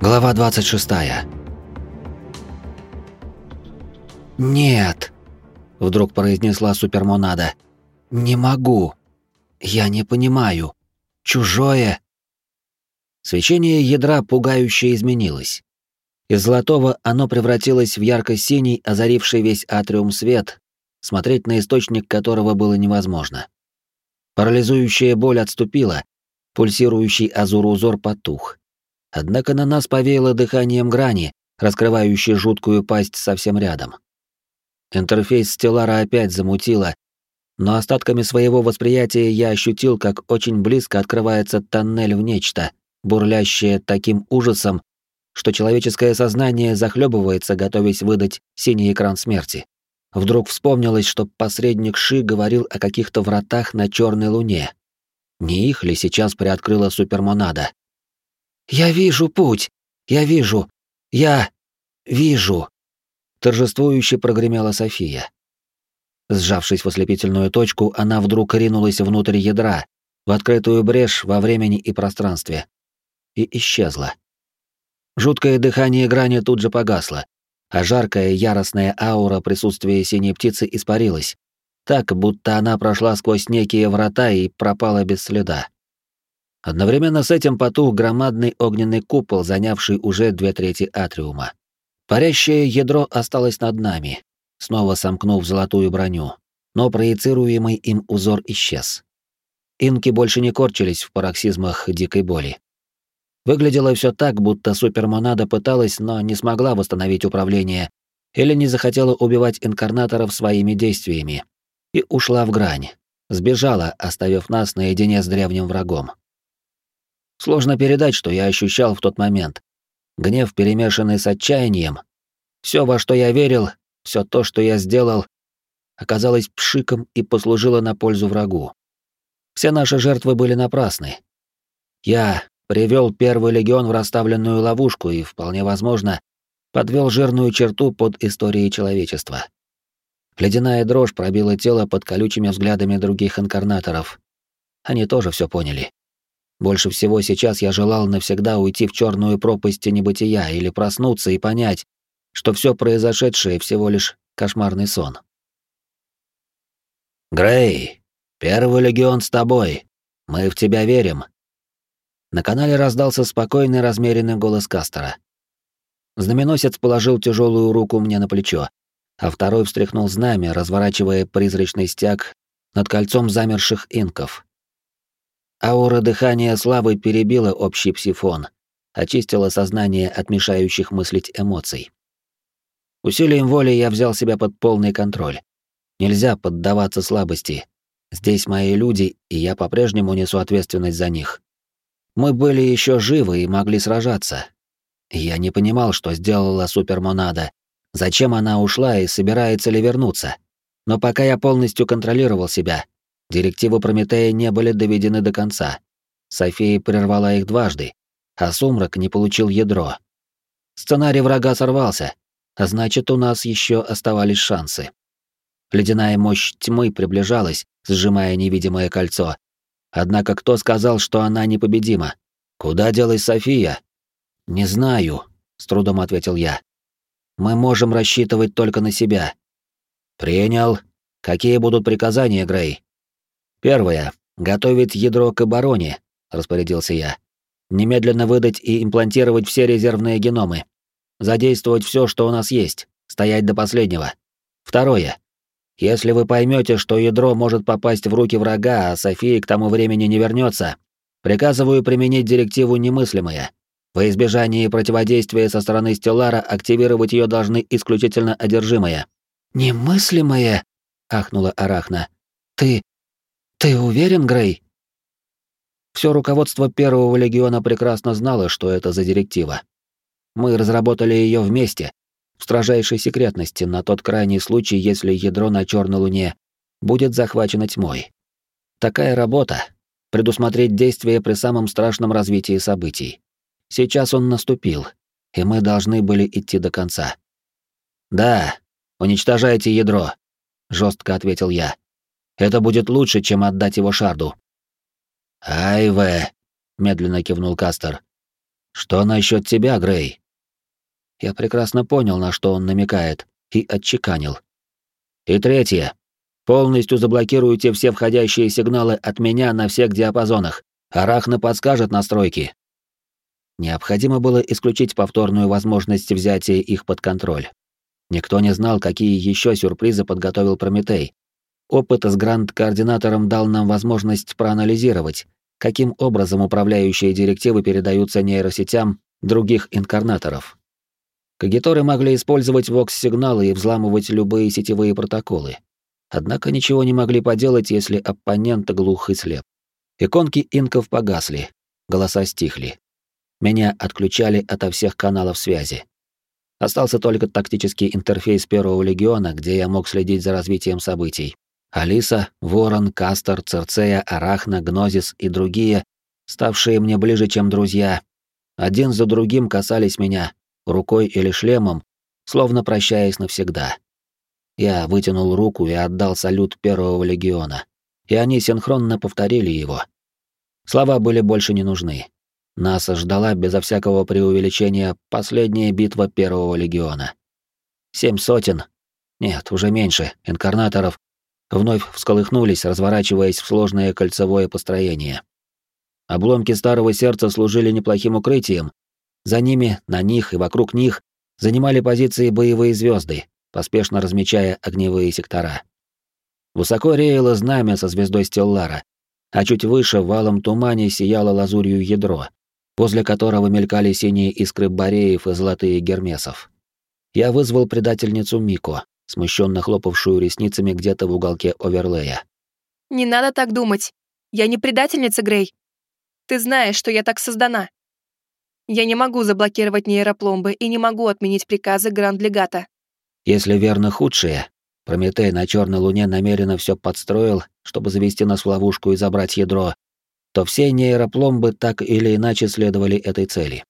Глава 26. «Нет!» — вдруг произнесла Супермонада. «Не могу. Я не понимаю. Чужое...» Свечение ядра пугающе изменилось. Из золотого оно превратилось в ярко-синий, озаривший весь атриум свет, смотреть на источник которого было невозможно. Парализующая боль отступила, пульсирующий азур-узор потух. Однако на нас повеяло дыханием грани, раскрывающей жуткую пасть совсем рядом. Интерфейс Стеллара опять замутило, но остатками своего восприятия я ощутил, как очень близко открывается тоннель в нечто, бурлящее таким ужасом, что человеческое сознание захлебывается, готовясь выдать синий экран смерти. Вдруг вспомнилось, что посредник Ши говорил о каких-то вратах на черной луне. Не их ли сейчас приоткрыла супермонада? «Я вижу путь! Я вижу! Я вижу!» Торжествующе прогремела София. Сжавшись в ослепительную точку, она вдруг ринулась внутрь ядра, в открытую брешь во времени и пространстве. И исчезла. Жуткое дыхание грани тут же погасло, а жаркая яростная аура присутствия синей птицы испарилась, так, будто она прошла сквозь некие врата и пропала без следа. Одновременно с этим потух громадный огненный купол, занявший уже две трети атриума. Парящее ядро осталось над нами, снова сомкнув золотую броню, но проецируемый им узор исчез. Инки больше не корчились в пароксизмах дикой боли. Выглядело все так, будто супермонада пыталась, но не смогла восстановить управление или не захотела убивать инкарнаторов своими действиями. И ушла в грань. Сбежала, оставив нас наедине с древним врагом. Сложно передать, что я ощущал в тот момент. Гнев, перемешанный с отчаянием. Все, во что я верил, все то, что я сделал, оказалось пшиком и послужило на пользу врагу. Все наши жертвы были напрасны. Я привел первый легион в расставленную ловушку и, вполне возможно, подвел жирную черту под историей человечества. Ледяная дрожь пробила тело под колючими взглядами других инкарнаторов. Они тоже все поняли. Больше всего сейчас я желал навсегда уйти в черную пропасть небытия или проснуться и понять, что все произошедшее всего лишь кошмарный сон. «Грей, первый легион с тобой. Мы в тебя верим». На канале раздался спокойный, размеренный голос Кастера. Знаменосец положил тяжелую руку мне на плечо, а второй встряхнул знамя, разворачивая призрачный стяг над кольцом замерших инков. Аура дыхания славы перебила общий псифон, очистила сознание от мешающих мыслить эмоций. Усилием воли я взял себя под полный контроль. Нельзя поддаваться слабости. Здесь мои люди, и я по-прежнему несу ответственность за них. Мы были еще живы и могли сражаться. Я не понимал, что сделала супермонада, зачем она ушла и собирается ли вернуться. Но пока я полностью контролировал себя, Директивы Прометея не были доведены до конца. София прервала их дважды, а Сумрак не получил ядро. Сценарий врага сорвался, а значит, у нас еще оставались шансы. Ледяная мощь тьмы приближалась, сжимая невидимое кольцо. Однако кто сказал, что она непобедима? Куда делась София? Не знаю, с трудом ответил я. Мы можем рассчитывать только на себя. Принял. Какие будут приказания, Грей? Первое. Готовить ядро к обороне, распорядился я. Немедленно выдать и имплантировать все резервные геномы. Задействовать все, что у нас есть. Стоять до последнего. Второе. Если вы поймете, что ядро может попасть в руки врага, а София к тому времени не вернется, приказываю применить директиву немыслимое. Во избежание противодействия со стороны Стеллара активировать ее должны исключительно одержимые. «Немыслимое?» — ахнула Арахна. «Ты... «Ты уверен, Грей?» Все руководство Первого легиона прекрасно знало, что это за директива. Мы разработали ее вместе, в строжайшей секретности, на тот крайний случай, если ядро на Черной Луне будет захвачено тьмой. Такая работа — предусмотреть действия при самом страшном развитии событий. Сейчас он наступил, и мы должны были идти до конца. «Да, уничтожайте ядро», — жестко ответил я. Это будет лучше, чем отдать его Шарду. Айве, медленно кивнул Кастер. Что насчет тебя, Грей? Я прекрасно понял, на что он намекает, и отчеканил. И третье. Полностью заблокируйте все входящие сигналы от меня на всех диапазонах. Арахна подскажет настройки. Необходимо было исключить повторную возможность взятия их под контроль. Никто не знал, какие еще сюрпризы подготовил Прометей. Опыт с гранд-координатором дал нам возможность проанализировать, каким образом управляющие директивы передаются нейросетям других инкарнаторов. Кагиторы могли использовать вокс-сигналы и взламывать любые сетевые протоколы. Однако ничего не могли поделать, если оппонент глух и слеп. Иконки инков погасли, голоса стихли. Меня отключали ото всех каналов связи. Остался только тактический интерфейс Первого Легиона, где я мог следить за развитием событий. Алиса, Ворон, Кастер, Церцея, Арахна, Гнозис и другие, ставшие мне ближе, чем друзья, один за другим касались меня, рукой или шлемом, словно прощаясь навсегда. Я вытянул руку и отдал салют Первого Легиона, и они синхронно повторили его. Слова были больше не нужны. Нас ждала безо всякого преувеличения последняя битва Первого Легиона. Семь сотен, нет, уже меньше, инкарнаторов вновь всколыхнулись, разворачиваясь в сложное кольцевое построение. Обломки старого сердца служили неплохим укрытием. За ними, на них и вокруг них занимали позиции боевые звезды, поспешно размечая огневые сектора. Высоко реяло знамя со звездой Стеллара, а чуть выше валом тумане сияло лазурью ядро, возле которого мелькали синие искры бареев и золотые гермесов. Я вызвал предательницу Мико, смущенно хлопавшую ресницами где-то в уголке оверлея. «Не надо так думать. Я не предательница, Грей. Ты знаешь, что я так создана. Я не могу заблокировать нейропломбы и не могу отменить приказы Гранд-Легата». «Если верно худшее, Прометей на Черной Луне намеренно все подстроил, чтобы завести нас в ловушку и забрать ядро, то все нейропломбы так или иначе следовали этой цели.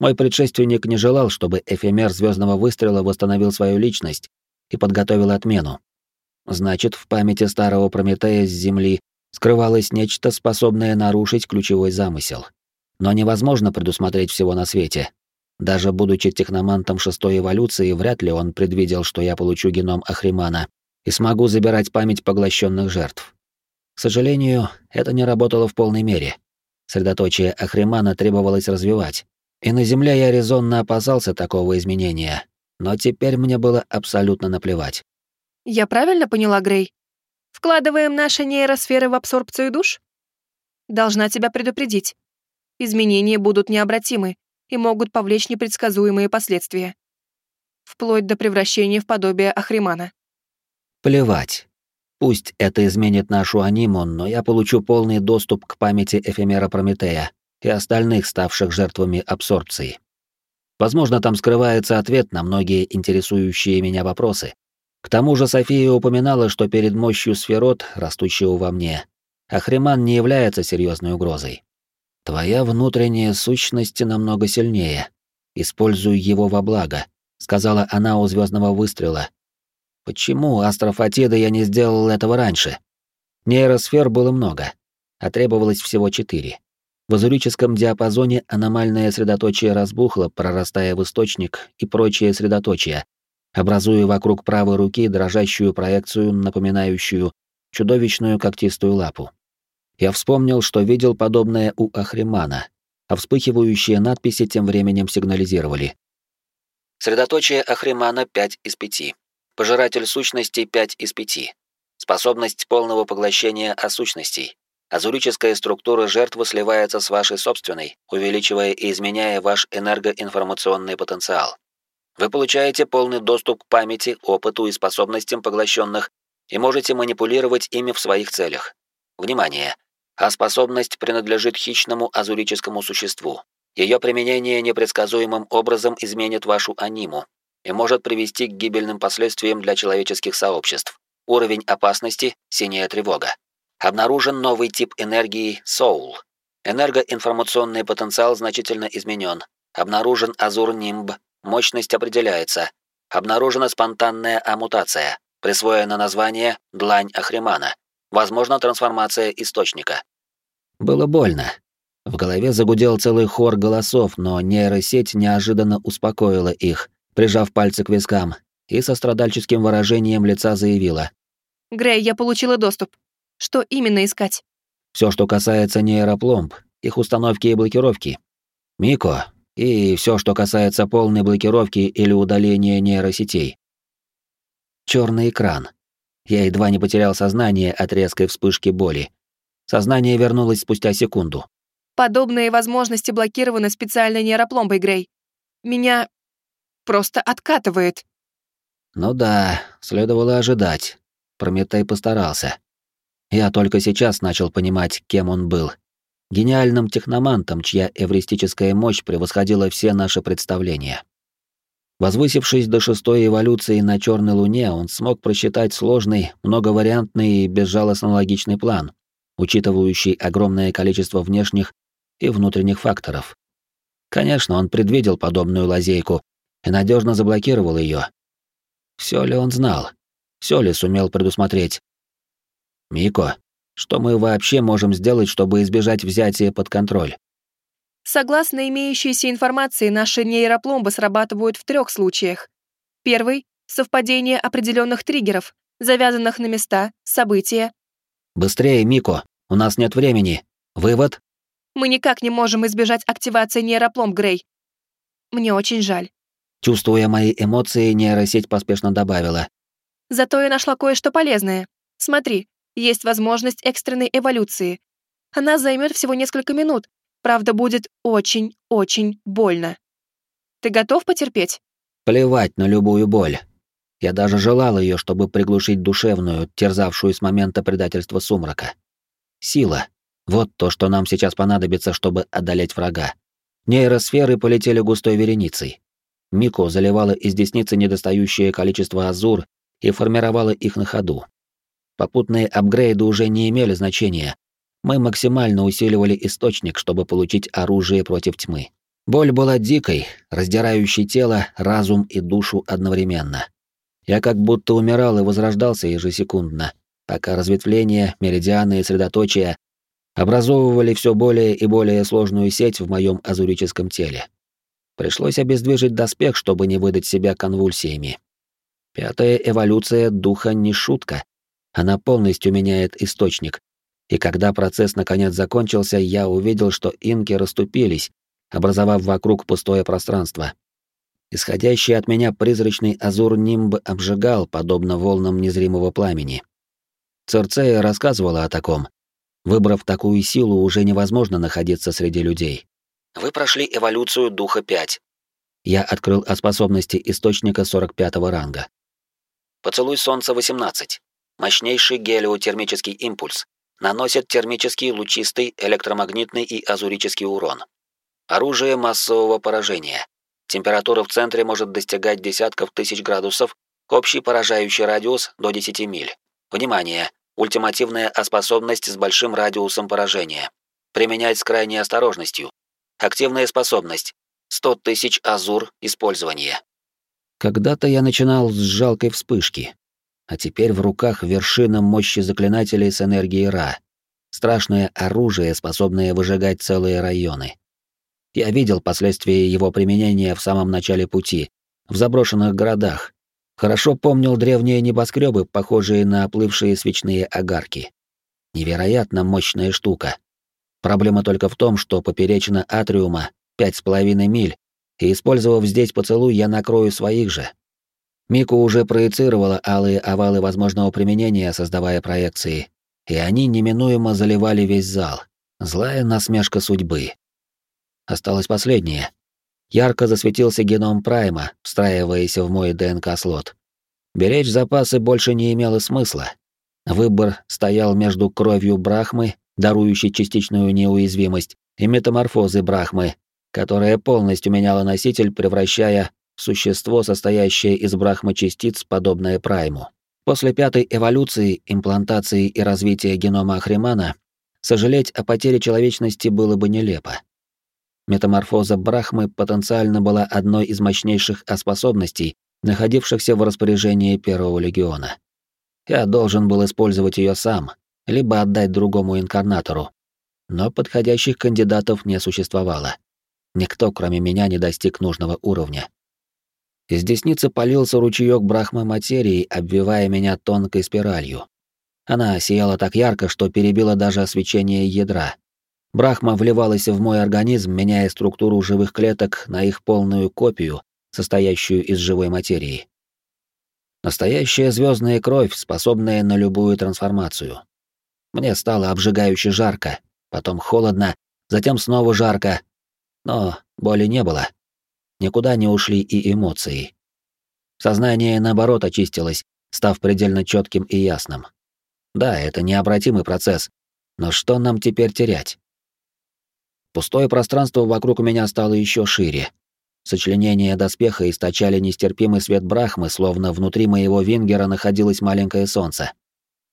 Мой предшественник не желал, чтобы эфемер звездного выстрела восстановил свою личность и подготовил отмену. Значит, в памяти старого Прометея с Земли скрывалось нечто, способное нарушить ключевой замысел. Но невозможно предусмотреть всего на свете. Даже будучи техномантом шестой эволюции, вряд ли он предвидел, что я получу геном Ахримана и смогу забирать память поглощенных жертв. К сожалению, это не работало в полной мере. Средоточие Ахримана требовалось развивать. И на Земле я резонно опасался такого изменения, но теперь мне было абсолютно наплевать. Я правильно поняла, Грей? Вкладываем наши нейросферы в абсорбцию душ? Должна тебя предупредить. Изменения будут необратимы и могут повлечь непредсказуемые последствия. Вплоть до превращения в подобие Ахримана. Плевать. Пусть это изменит нашу аниму, но я получу полный доступ к памяти эфемера Прометея и остальных, ставших жертвами абсорбции. Возможно, там скрывается ответ на многие интересующие меня вопросы. К тому же София упоминала, что перед мощью сферот, растущего во мне, Ахриман не является серьезной угрозой. Твоя внутренняя сущность намного сильнее. Используй его во благо, сказала она у звездного выстрела. Почему, астрофатида, я не сделал этого раньше? Нейросфер было много, а требовалось всего четыре. В азурическом диапазоне аномальное средоточие разбухло, прорастая в источник и прочие средоточия, образуя вокруг правой руки дрожащую проекцию, напоминающую чудовищную когтистую лапу. Я вспомнил, что видел подобное у Ахримана, а вспыхивающие надписи тем временем сигнализировали. Средоточие Ахримана 5 из 5. Пожиратель сущностей 5 из 5. Способность полного поглощения осущностей. Азурическая структура жертвы сливается с вашей собственной, увеличивая и изменяя ваш энергоинформационный потенциал. Вы получаете полный доступ к памяти, опыту и способностям поглощенных и можете манипулировать ими в своих целях. Внимание! А способность принадлежит хищному азурическому существу. Ее применение непредсказуемым образом изменит вашу аниму и может привести к гибельным последствиям для человеческих сообществ. Уровень опасности – синяя тревога. Обнаружен новый тип энергии Soul. Энергоинформационный потенциал значительно изменен. Обнаружен Азур-Нимб. Мощность определяется. Обнаружена спонтанная амутация. Присвоено название Длань Ахримана. Возможно трансформация источника. Было больно. В голове загудел целый хор голосов, но нейросеть неожиданно успокоила их, прижав пальцы к вискам, и со страдальческим выражением лица заявила. «Грей, я получила доступ. Что именно искать?» Все, что касается нейропломб, их установки и блокировки. Мико, и все, что касается полной блокировки или удаления нейросетей. Черный экран. Я едва не потерял сознание от резкой вспышки боли. Сознание вернулось спустя секунду. Подобные возможности блокированы специальной нейропломбой, Грей. Меня просто откатывает. Ну да, следовало ожидать. Прометей постарался. Я только сейчас начал понимать, кем он был. Гениальным техномантом, чья эвристическая мощь превосходила все наши представления. Возвысившись до шестой эволюции на Черной Луне, он смог просчитать сложный, многовариантный и безжалостно логичный план, учитывающий огромное количество внешних и внутренних факторов. Конечно, он предвидел подобную лазейку и надежно заблокировал ее. Все ли он знал? Все ли сумел предусмотреть? Мико, что мы вообще можем сделать, чтобы избежать взятия под контроль? Согласно имеющейся информации, наши нейропломбы срабатывают в трех случаях. Первый — совпадение определенных триггеров, завязанных на места, события. Быстрее, Мико, у нас нет времени. Вывод? Мы никак не можем избежать активации нейропломб, Грей. Мне очень жаль. Чувствуя мои эмоции, нейросеть поспешно добавила. Зато я нашла кое-что полезное. Смотри, есть возможность экстренной эволюции. Она займет всего несколько минут, правда, будет очень-очень больно. Ты готов потерпеть? Плевать на любую боль. Я даже желал ее, чтобы приглушить душевную, терзавшую с момента предательства сумрака. Сила. Вот то, что нам сейчас понадобится, чтобы одолеть врага. Нейросферы полетели густой вереницей. Мико заливала из десницы недостающее количество азур и формировала их на ходу. Попутные апгрейды уже не имели значения. Мы максимально усиливали источник, чтобы получить оружие против тьмы. Боль была дикой, раздирающей тело, разум и душу одновременно. Я как будто умирал и возрождался ежесекундно, пока разветвления, меридианы и средоточия образовывали все более и более сложную сеть в моем азурическом теле. Пришлось обездвижить доспех, чтобы не выдать себя конвульсиями. Пятая эволюция духа не шутка. Она полностью меняет источник. И когда процесс наконец закончился, я увидел, что инки расступились, образовав вокруг пустое пространство. Исходящий от меня призрачный азур нимб обжигал, подобно волнам незримого пламени. Церцея рассказывала о таком. Выбрав такую силу, уже невозможно находиться среди людей. Вы прошли эволюцию духа 5. Я открыл о способности источника 45 ранга. Поцелуй солнца 18. Мощнейший гелиотермический импульс. Наносит термический, лучистый, электромагнитный и азурический урон. Оружие массового поражения. Температура в центре может достигать десятков тысяч градусов, общий поражающий радиус до 10 миль. Внимание! Ультимативная способность с большим радиусом поражения. Применять с крайней осторожностью. Активная способность. 100 тысяч азур использования. Когда-то я начинал с жалкой вспышки, а теперь в руках вершина мощи заклинателей с энергией Ра. Страшное оружие, способное выжигать целые районы. Я видел последствия его применения в самом начале пути, в заброшенных городах. Хорошо помнил древние небоскребы, похожие на оплывшие свечные огарки. Невероятно мощная штука. Проблема только в том, что поперечина атриума пять с половиной миль, и, использовав здесь поцелуй, я накрою своих же. Мику уже проецировала алые овалы возможного применения, создавая проекции, и они неминуемо заливали весь зал. Злая насмешка судьбы. Осталось последнее. Ярко засветился геном Прайма, встраиваясь в мой ДНК-слот. Беречь запасы больше не имело смысла. Выбор стоял между кровью Брахмы, дарующей частичную неуязвимость, и метаморфозы Брахмы, которая полностью меняла носитель, превращая существо, состоящее из брахмачастиц, подобное прайму. После пятой эволюции, имплантации и развития генома Ахримана, сожалеть о потере человечности было бы нелепо. Метаморфоза Брахмы потенциально была одной из мощнейших способностей, находившихся в распоряжении Первого Легиона. Я должен был использовать ее сам, либо отдать другому инкарнатору. но подходящих кандидатов не существовало. Никто, кроме меня, не достиг нужного уровня. Из десницы полился ручеёк брахмы материи, обвивая меня тонкой спиралью. Она сияла так ярко, что перебила даже освещение ядра. Брахма вливалась в мой организм, меняя структуру живых клеток на их полную копию, состоящую из живой материи. Настоящая звездная кровь, способная на любую трансформацию. Мне стало обжигающе жарко, потом холодно, затем снова жарко. Но боли не было. Никуда не ушли и эмоции. Сознание, наоборот, очистилось, став предельно четким и ясным. Да, это необратимый процесс, но что нам теперь терять? Пустое пространство вокруг меня стало еще шире. Сочленения доспеха источали нестерпимый свет брахмы, словно внутри моего вингера находилось маленькое солнце.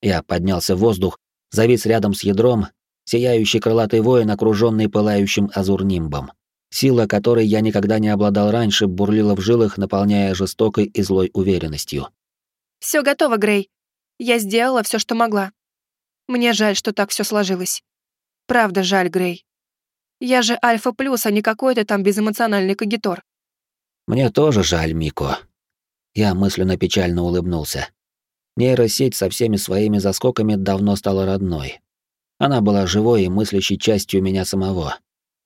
Я поднялся в воздух, завис рядом с ядром, сияющий крылатый воин, окруженный пылающим азурнимбом. Сила, которой я никогда не обладал раньше, бурлила в жилах, наполняя жестокой и злой уверенностью. Все готово, Грей. Я сделала все, что могла. Мне жаль, что так все сложилось. Правда жаль, Грей. Я же альфа плюс, а не какой-то там безэмоциональный кагитор. Мне тоже жаль, Мико. Я мысленно печально улыбнулся. Нейросеть со всеми своими заскоками давно стала родной. Она была живой и мыслящей частью меня самого.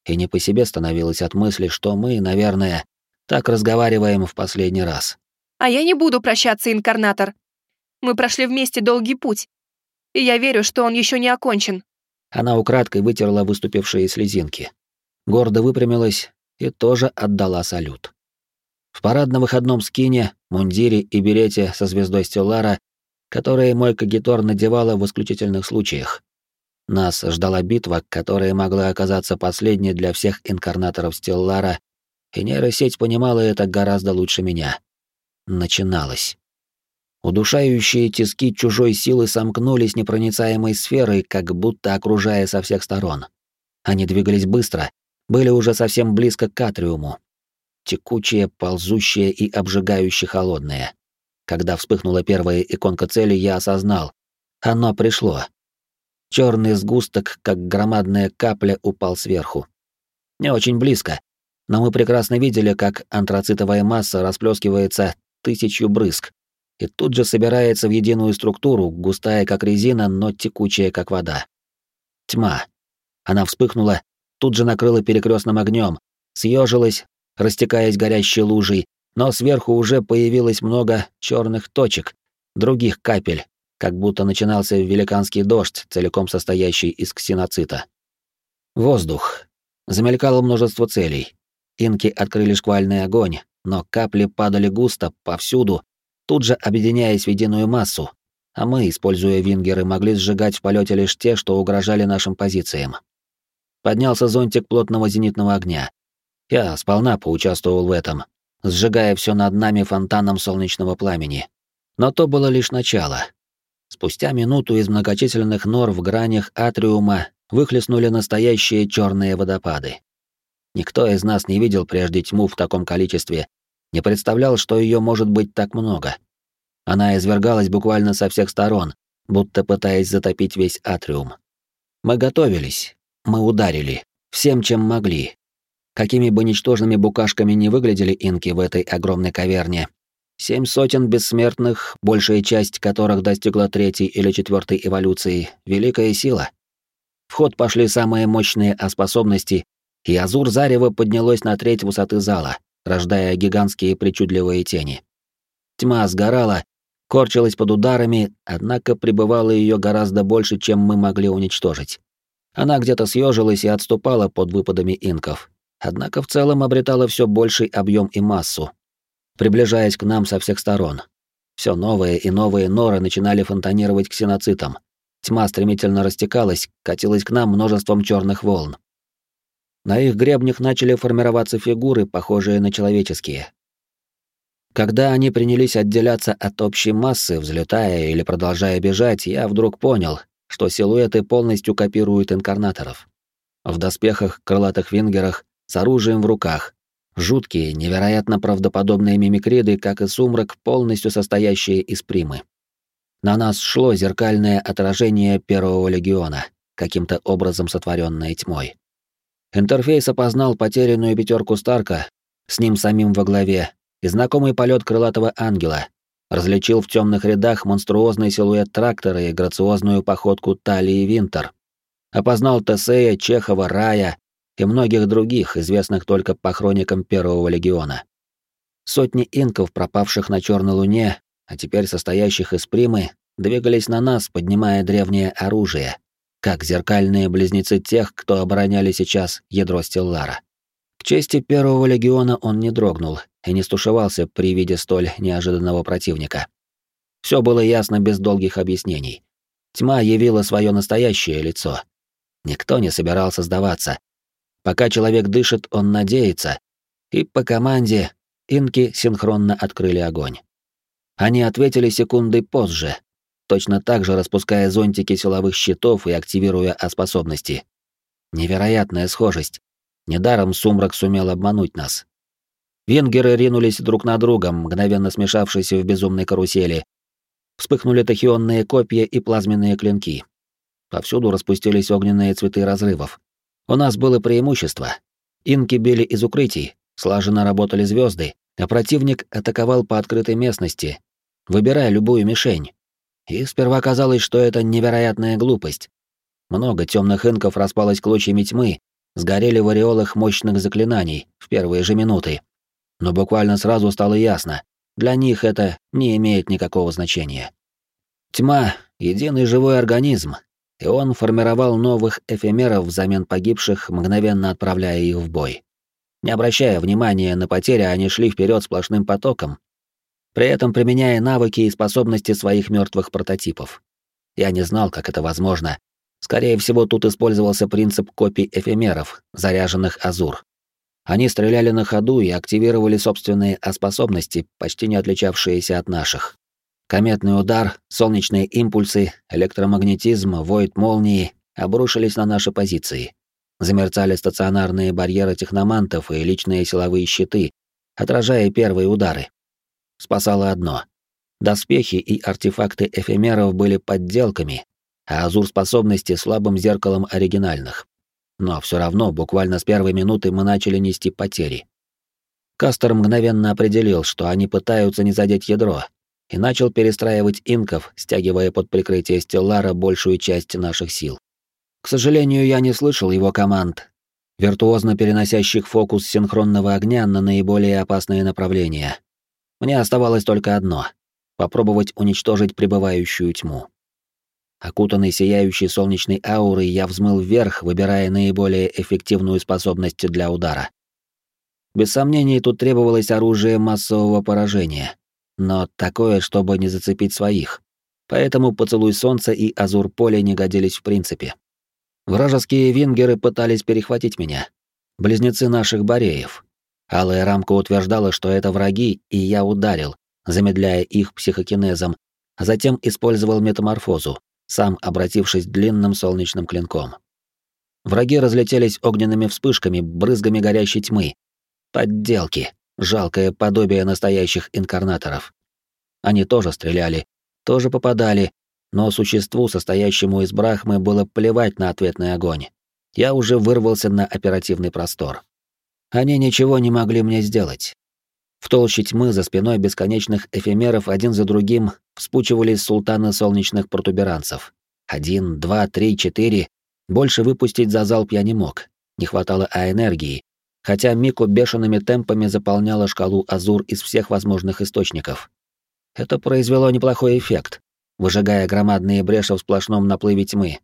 И не по себе становилась от мысли, что мы, наверное, так разговариваем в последний раз. А я не буду прощаться, инкарнатор. Мы прошли вместе долгий путь. И я верю, что он еще не окончен. Она украдкой вытерла выступившие слезинки. Гордо выпрямилась и тоже отдала салют. В парадно-выходном скине, мундире и берете со звездой Стеллара, которые мой кагитор надевала в исключительных случаях. Нас ждала битва, которая могла оказаться последней для всех инкарнаторов Стеллара, и нейросеть понимала это гораздо лучше меня. Начиналось. Удушающие тиски чужой силы сомкнулись непроницаемой сферой, как будто окружая со всех сторон. Они двигались быстро, были уже совсем близко к Атриуму. Текучие, ползущие и обжигающие холодные. Когда вспыхнула первая иконка цели, я осознал. Оно пришло. Черный сгусток, как громадная капля, упал сверху. Не очень близко, но мы прекрасно видели, как антрацитовая масса расплескивается тысячу брызг, и тут же собирается в единую структуру, густая как резина, но текучая как вода. Тьма. Она вспыхнула, тут же накрыла перекрестным огнем, съежилась, растекаясь горящей лужей, но сверху уже появилось много черных точек, других капель, как будто начинался великанский дождь, целиком состоящий из ксеноцита. Воздух. Замелькало множество целей. Инки открыли шквальный огонь, но капли падали густо, повсюду, тут же объединяясь в единую массу, а мы, используя вингеры, могли сжигать в полете лишь те, что угрожали нашим позициям. Поднялся зонтик плотного зенитного огня. Я сполна поучаствовал в этом, сжигая все над нами фонтаном солнечного пламени. Но то было лишь начало. Спустя минуту из многочисленных нор в гранях атриума выхлестнули настоящие черные водопады. Никто из нас не видел прежде тьму в таком количестве не представлял, что ее может быть так много. Она извергалась буквально со всех сторон, будто пытаясь затопить весь атриум. Мы готовились, мы ударили, всем, чем могли. Какими бы ничтожными букашками не выглядели инки в этой огромной каверне, семь сотен бессмертных, большая часть которых достигла третьей или четвертой эволюции, великая сила. В ход пошли самые мощные способности, и Азур Зарева поднялось на треть высоты зала, рождая гигантские причудливые тени. Тьма сгорала, корчилась под ударами, однако пребывало ее гораздо больше, чем мы могли уничтожить. Она где-то съежилась и отступала под выпадами инков, однако в целом обретала все больший объем и массу, приближаясь к нам со всех сторон. Все новые и новые норы начинали фонтанировать ксеноцитом. Тьма стремительно растекалась, катилась к нам множеством черных волн. На их гребнях начали формироваться фигуры, похожие на человеческие. Когда они принялись отделяться от общей массы, взлетая или продолжая бежать, я вдруг понял, что силуэты полностью копируют инкарнаторов. В доспехах, крылатых вингерах, с оружием в руках. Жуткие, невероятно правдоподобные мимикриды, как и сумрак, полностью состоящие из примы. На нас шло зеркальное отражение первого легиона, каким-то образом сотворенное тьмой. Интерфейс опознал потерянную пятерку Старка, с ним самим во главе, и знакомый полет крылатого ангела. Различил в темных рядах монструозный силуэт трактора и грациозную походку талии Винтер. Опознал Тесея, Чехова, Рая и многих других, известных только по хроникам Первого легиона. Сотни инков, пропавших на Черной Луне, а теперь состоящих из примы, двигались на нас, поднимая древнее оружие, как зеркальные близнецы тех, кто обороняли сейчас ядро Стеллара. К чести Первого легиона он не дрогнул и не стушевался при виде столь неожиданного противника. Все было ясно без долгих объяснений. Тьма явила свое настоящее лицо. Никто не собирался сдаваться. Пока человек дышит, он надеется, и по команде инки синхронно открыли огонь. Они ответили секундой позже, точно так же распуская зонтики силовых щитов и активируя А-способности. Невероятная схожесть. Недаром сумрак сумел обмануть нас. Венгеры ринулись друг на друга, мгновенно смешавшись в безумной карусели. Вспыхнули тахионные копья и плазменные клинки. Повсюду распустились огненные цветы разрывов. У нас было преимущество. Инки били из укрытий, слаженно работали звезды, а противник атаковал по открытой местности, выбирая любую мишень. И сперва казалось, что это невероятная глупость. Много темных инков распалось клочьями тьмы, сгорели в ореолах мощных заклинаний в первые же минуты. Но буквально сразу стало ясно, для них это не имеет никакого значения. Тьма — единый живой организм, и он формировал новых эфемеров взамен погибших, мгновенно отправляя их в бой. Не обращая внимания на потери, они шли вперед сплошным потоком, при этом применяя навыки и способности своих мертвых прототипов. Я не знал, как это возможно. Скорее всего, тут использовался принцип копий эфемеров, заряженных Азур. Они стреляли на ходу и активировали собственные способности, почти не отличавшиеся от наших. Кометный удар, солнечные импульсы, электромагнетизм, войд молнии обрушились на наши позиции. Замерцали стационарные барьеры техномантов и личные силовые щиты, отражая первые удары. Спасало одно. Доспехи и артефакты эфемеров были подделками, а азур способности слабым зеркалом оригинальных. Но все равно буквально с первой минуты мы начали нести потери. Кастер мгновенно определил, что они пытаются не задеть ядро, и начал перестраивать инков, стягивая под прикрытие Стеллара большую часть наших сил. К сожалению, я не слышал его команд, виртуозно переносящих фокус синхронного огня на наиболее опасные направления. Мне оставалось только одно — попробовать уничтожить пребывающую тьму. Окутанный сияющей солнечной аурой, я взмыл вверх, выбирая наиболее эффективную способность для удара. Без сомнений, тут требовалось оружие массового поражения, но такое, чтобы не зацепить своих. Поэтому поцелуй солнца и азур поля не годились в принципе. Вражеские вингеры пытались перехватить меня. Близнецы наших бареев. Алая рамка утверждала, что это враги, и я ударил, замедляя их психокинезом, а затем использовал метаморфозу, сам обратившись длинным солнечным клинком. Враги разлетелись огненными вспышками, брызгами горящей тьмы. Подделки, жалкое подобие настоящих инкарнаторов. Они тоже стреляли, тоже попадали, но существу, состоящему из брахмы, было плевать на ответный огонь. Я уже вырвался на оперативный простор. Они ничего не могли мне сделать. В толще тьмы за спиной бесконечных эфемеров один за другим вспучивались султаны солнечных протуберанцев. Один, два, три, четыре. Больше выпустить за залп я не мог. Не хватало а энергии, хотя Мико бешеными темпами заполняла шкалу Азур из всех возможных источников. Это произвело неплохой эффект, выжигая громадные бреши в сплошном наплыве тьмы.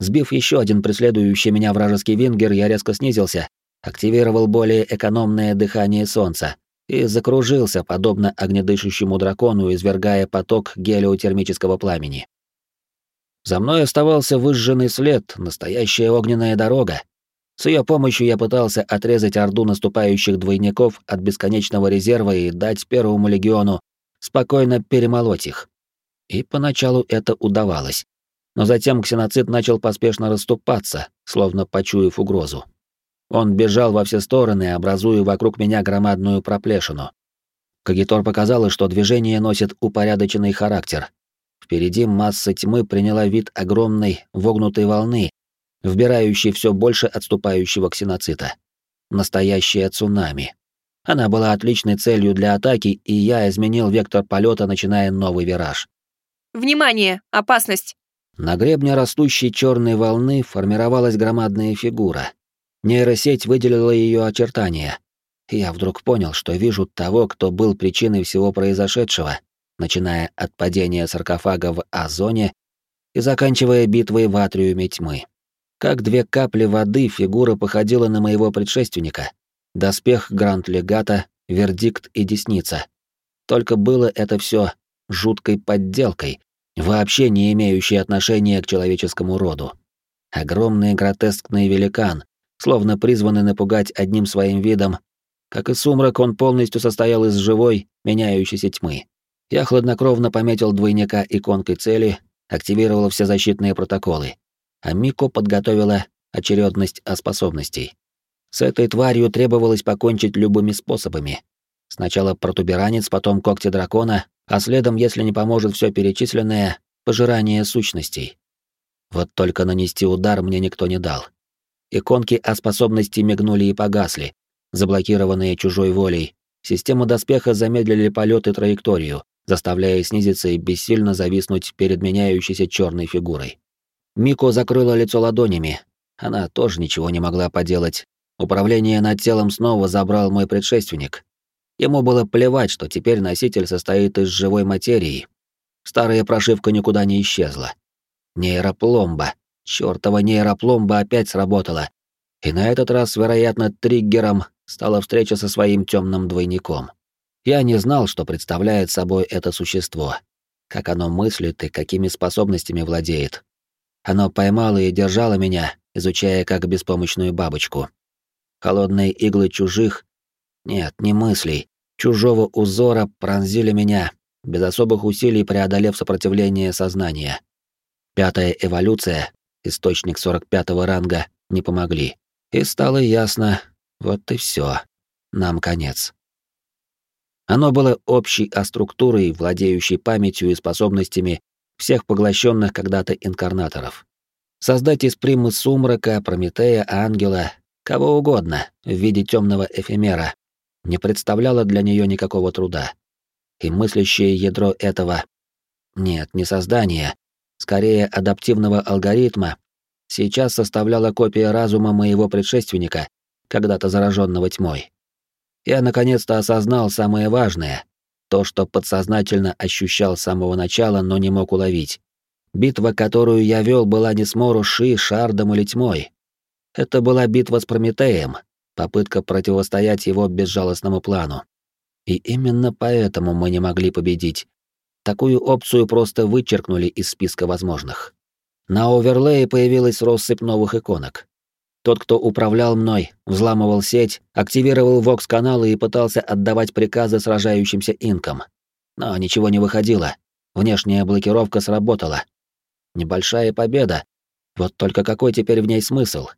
Сбив еще один преследующий меня вражеский вингер, я резко снизился, активировал более экономное дыхание солнца, и закружился, подобно огнедышащему дракону, извергая поток гелиотермического пламени. За мной оставался выжженный след, настоящая огненная дорога. С ее помощью я пытался отрезать орду наступающих двойников от бесконечного резерва и дать первому легиону спокойно перемолоть их. И поначалу это удавалось. Но затем ксеноцид начал поспешно расступаться, словно почуяв угрозу. Он бежал во все стороны, образуя вокруг меня громадную проплешину. Кагитор показалось, что движение носит упорядоченный характер. Впереди масса тьмы приняла вид огромной вогнутой волны, вбирающий все больше отступающего ксеноцита. Настоящее цунами. Она была отличной целью для атаки, и я изменил вектор полета, начиная новый вираж. «Внимание! Опасность!» На гребне растущей черной волны формировалась громадная фигура. Нейросеть выделила ее очертания. Я вдруг понял, что вижу того, кто был причиной всего произошедшего, начиная от падения саркофага в Озоне и заканчивая битвой в Атриуме тьмы. Как две капли воды фигура походила на моего предшественника. Доспех Гранд-Легата, Вердикт и Десница. Только было это все жуткой подделкой, вообще не имеющей отношения к человеческому роду. Огромный гротескный великан, словно призванный напугать одним своим видом. Как и сумрак, он полностью состоял из живой, меняющейся тьмы. Я хладнокровно пометил двойника иконкой цели, активировал все защитные протоколы, а Мико подготовила очередность способностей. С этой тварью требовалось покончить любыми способами. Сначала протуберанец, потом когти дракона, а следом, если не поможет все перечисленное, пожирание сущностей. Вот только нанести удар мне никто не дал. Иконки о способности мигнули и погасли, заблокированные чужой волей. Система доспеха замедлили полет и траекторию, заставляя снизиться и бессильно зависнуть перед меняющейся черной фигурой. Мико закрыла лицо ладонями. Она тоже ничего не могла поделать. Управление над телом снова забрал мой предшественник, Ему было плевать, что теперь носитель состоит из живой материи. Старая прошивка никуда не исчезла. Нейропломба. Чёртова нейропломба опять сработала. И на этот раз, вероятно, триггером стала встреча со своим темным двойником. Я не знал, что представляет собой это существо, как оно мыслит и какими способностями владеет. Оно поймало и держало меня, изучая как беспомощную бабочку. Холодные иглы чужих, нет, не мыслей, чужого узора пронзили меня, без особых усилий преодолев сопротивление сознания. Пятая эволюция, источник 45-го ранга, не помогли. И стало ясно, вот и все, нам конец. Оно было общей а структурой, владеющей памятью и способностями всех поглощенных когда-то инкарнаторов. Создать из примы сумрака, Прометея, ангела, кого угодно в виде темного эфемера, не представляло для нее никакого труда. И мыслящее ядро этого... Нет, не создание, скорее адаптивного алгоритма, сейчас составляла копия разума моего предшественника, когда-то зараженного тьмой. Я наконец-то осознал самое важное, то, что подсознательно ощущал с самого начала, но не мог уловить. Битва, которую я вел, была не с Моруши, Шардом или Тьмой. Это была битва с Прометеем, попытка противостоять его безжалостному плану. И именно поэтому мы не могли победить. Такую опцию просто вычеркнули из списка возможных. На оверлее появилась россыпь новых иконок. Тот, кто управлял мной, взламывал сеть, активировал вокс-каналы и пытался отдавать приказы сражающимся инкам. Но ничего не выходило. Внешняя блокировка сработала. Небольшая победа. Вот только какой теперь в ней смысл?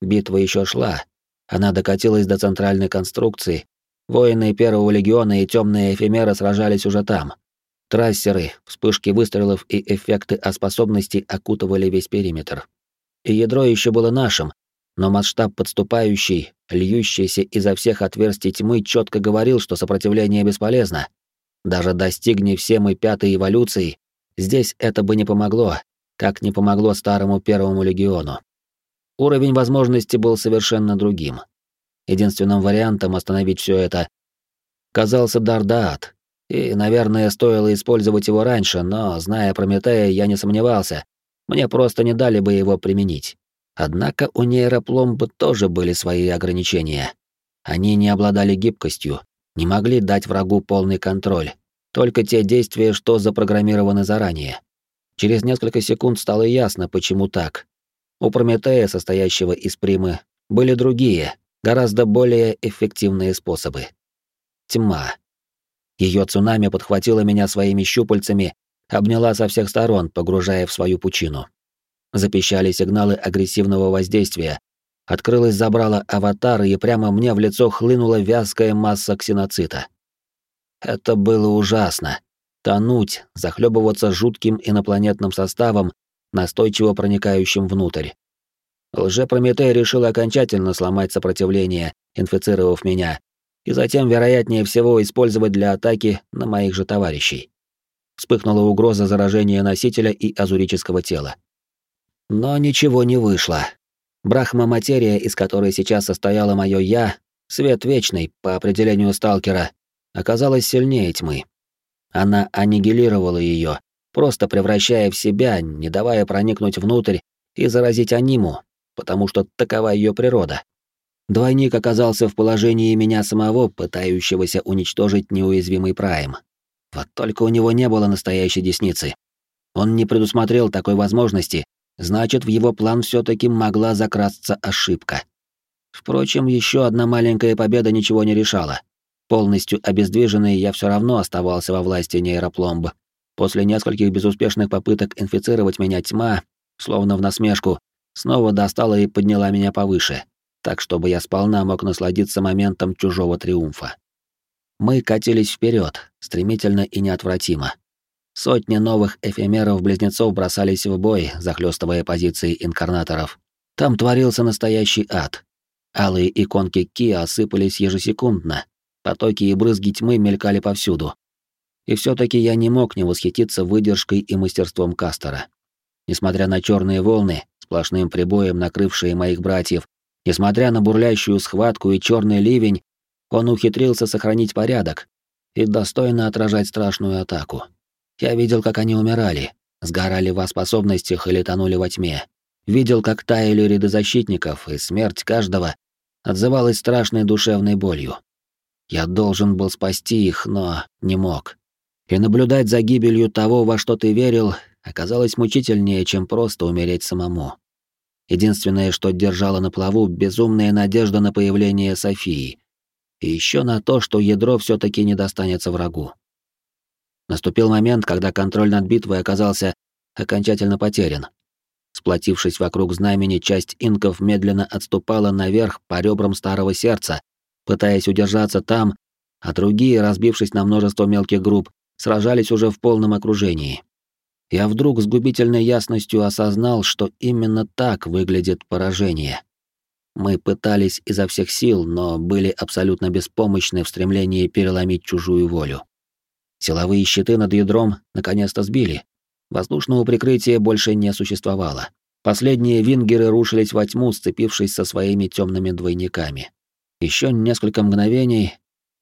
Битва еще шла, она докатилась до центральной конструкции. Воины Первого легиона и темные эфемеры сражались уже там. Трассеры, вспышки выстрелов и эффекты о способности окутывали весь периметр. И ядро еще было нашим, но масштаб подступающий, льющийся изо всех отверстий тьмы четко говорил, что сопротивление бесполезно. Даже достигни все мы пятой эволюции, здесь это бы не помогло, как не помогло старому Первому легиону. Уровень возможности был совершенно другим. Единственным вариантом остановить все это казался Дардаат, и, наверное, стоило использовать его раньше, но, зная Прометея, я не сомневался, мне просто не дали бы его применить. Однако у нейропломбы тоже были свои ограничения. Они не обладали гибкостью, не могли дать врагу полный контроль, только те действия, что запрограммированы заранее. Через несколько секунд стало ясно, почему так, у Прометея, состоящего из примы, были другие, гораздо более эффективные способы. Тьма. Ее цунами подхватила меня своими щупальцами, обняла со всех сторон, погружая в свою пучину. Запищали сигналы агрессивного воздействия. Открылась забрала аватар, и прямо мне в лицо хлынула вязкая масса ксеноцита. Это было ужасно. Тонуть, захлебываться жутким инопланетным составом, настойчиво проникающим внутрь. Лже-Прометей решил окончательно сломать сопротивление, инфицировав меня, и затем, вероятнее всего, использовать для атаки на моих же товарищей. Вспыхнула угроза заражения носителя и азурического тела. Но ничего не вышло. Брахма-материя, из которой сейчас состояло мое «я», свет вечный, по определению сталкера, оказалась сильнее тьмы. Она аннигилировала ее, просто превращая в себя, не давая проникнуть внутрь и заразить аниму, потому что такова ее природа. Двойник оказался в положении меня самого, пытающегося уничтожить неуязвимый Прайм. Вот только у него не было настоящей десницы. Он не предусмотрел такой возможности, значит, в его план все таки могла закрасться ошибка. Впрочем, еще одна маленькая победа ничего не решала. Полностью обездвиженный я все равно оставался во власти нейропломб. После нескольких безуспешных попыток инфицировать меня тьма, словно в насмешку, снова достала и подняла меня повыше, так чтобы я сполна мог насладиться моментом чужого триумфа. Мы катились вперед, стремительно и неотвратимо. Сотни новых эфемеров-близнецов бросались в бой, захлестывая позиции инкарнаторов. Там творился настоящий ад. Алые иконки Ки осыпались ежесекундно, потоки и брызги тьмы мелькали повсюду. И все таки я не мог не восхититься выдержкой и мастерством Кастера. Несмотря на черные волны, сплошным прибоем накрывшие моих братьев, несмотря на бурлящую схватку и черный ливень, он ухитрился сохранить порядок и достойно отражать страшную атаку. Я видел, как они умирали, сгорали во способностях или тонули во тьме. Видел, как таяли ряды защитников, и смерть каждого отзывалась страшной душевной болью. Я должен был спасти их, но не мог. И наблюдать за гибелью того, во что ты верил, оказалось мучительнее, чем просто умереть самому. Единственное, что держало на плаву, безумная надежда на появление Софии. И еще на то, что ядро все таки не достанется врагу. Наступил момент, когда контроль над битвой оказался окончательно потерян. Сплотившись вокруг знамени, часть инков медленно отступала наверх по ребрам старого сердца, пытаясь удержаться там, а другие, разбившись на множество мелких групп, сражались уже в полном окружении я вдруг с губительной ясностью осознал, что именно так выглядит поражение. Мы пытались изо всех сил, но были абсолютно беспомощны в стремлении переломить чужую волю. Силовые щиты над ядром наконец-то сбили. Воздушного прикрытия больше не существовало. Последние вингеры рушились во тьму, сцепившись со своими темными двойниками. Еще несколько мгновений,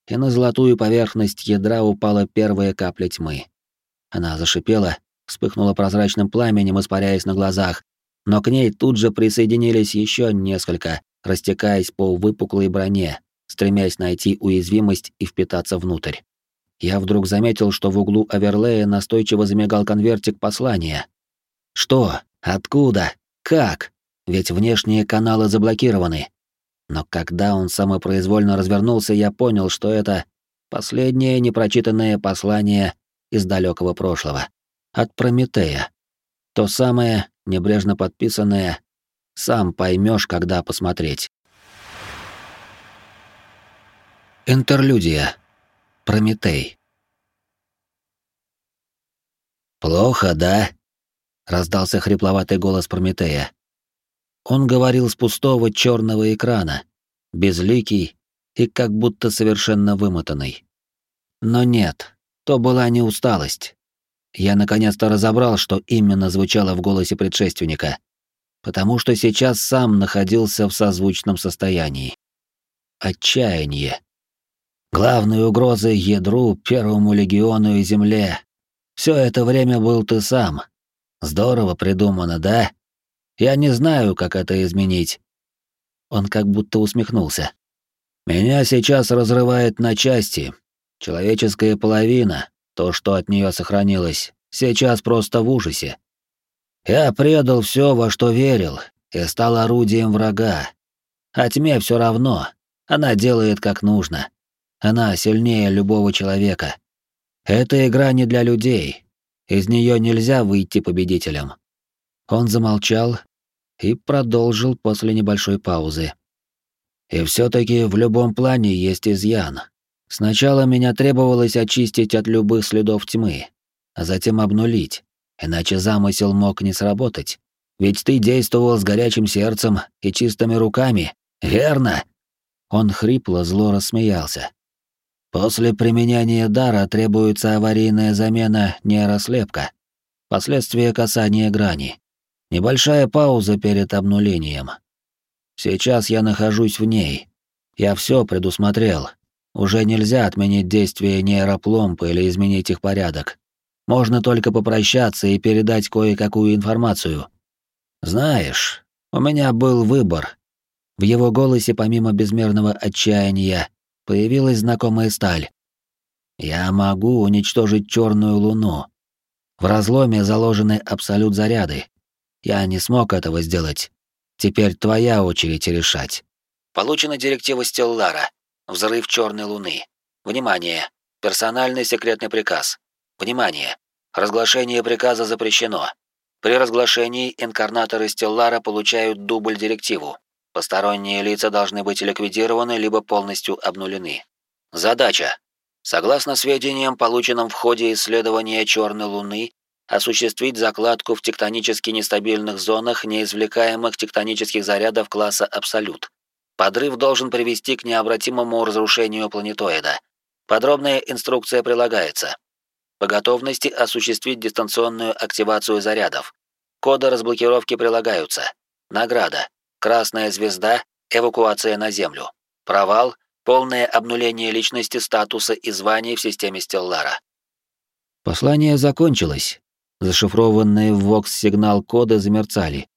и на золотую поверхность ядра упала первая капля тьмы. Она зашипела, вспыхнула прозрачным пламенем, испаряясь на глазах, но к ней тут же присоединились еще несколько, растекаясь по выпуклой броне, стремясь найти уязвимость и впитаться внутрь. Я вдруг заметил, что в углу оверлея настойчиво замигал конвертик послания. Что? Откуда? Как? Ведь внешние каналы заблокированы. Но когда он самопроизвольно развернулся, я понял, что это последнее непрочитанное послание из далекого прошлого от Прометея. То самое, небрежно подписанное, сам поймешь, когда посмотреть. Интерлюдия. Прометей. «Плохо, да?» — раздался хрипловатый голос Прометея. Он говорил с пустого черного экрана, безликий и как будто совершенно вымотанный. Но нет, то была не усталость, я наконец-то разобрал, что именно звучало в голосе предшественника, потому что сейчас сам находился в созвучном состоянии. Отчаяние. Главной угрозой ядру, Первому легиону и Земле. Все это время был ты сам. Здорово придумано, да? Я не знаю, как это изменить. Он как будто усмехнулся. Меня сейчас разрывает на части. Человеческая половина, то, что от нее сохранилось, сейчас просто в ужасе. Я предал все, во что верил, и стал орудием врага. А тьме все равно. Она делает как нужно. Она сильнее любого человека. Эта игра не для людей. Из нее нельзя выйти победителем. Он замолчал и продолжил после небольшой паузы. И все-таки в любом плане есть изъян. Сначала меня требовалось очистить от любых следов тьмы, а затем обнулить, иначе замысел мог не сработать. Ведь ты действовал с горячим сердцем и чистыми руками, верно?» Он хрипло зло рассмеялся. «После применения дара требуется аварийная замена нейрослепка. Последствия касания грани. Небольшая пауза перед обнулением. Сейчас я нахожусь в ней. Я все предусмотрел. Уже нельзя отменить действие нейропломб или изменить их порядок. Можно только попрощаться и передать кое-какую информацию. Знаешь, у меня был выбор. В его голосе, помимо безмерного отчаяния, появилась знакомая сталь. Я могу уничтожить черную луну. В разломе заложены абсолют заряды. Я не смог этого сделать. Теперь твоя очередь решать. Получена директива Стеллара. Взрыв черной луны. Внимание! Персональный секретный приказ. Внимание! Разглашение приказа запрещено. При разглашении инкарнаторы Стеллара получают дубль-директиву. Посторонние лица должны быть ликвидированы либо полностью обнулены. Задача. Согласно сведениям, полученным в ходе исследования Черной Луны, осуществить закладку в тектонически нестабильных зонах неизвлекаемых тектонических зарядов класса Абсолют. Подрыв должен привести к необратимому разрушению планетоида. Подробная инструкция прилагается. По готовности осуществить дистанционную активацию зарядов. Коды разблокировки прилагаются. Награда. Красная звезда. Эвакуация на Землю. Провал. Полное обнуление личности, статуса и званий в системе Стеллара. Послание закончилось. Зашифрованные в Вокс-сигнал коды замерцали,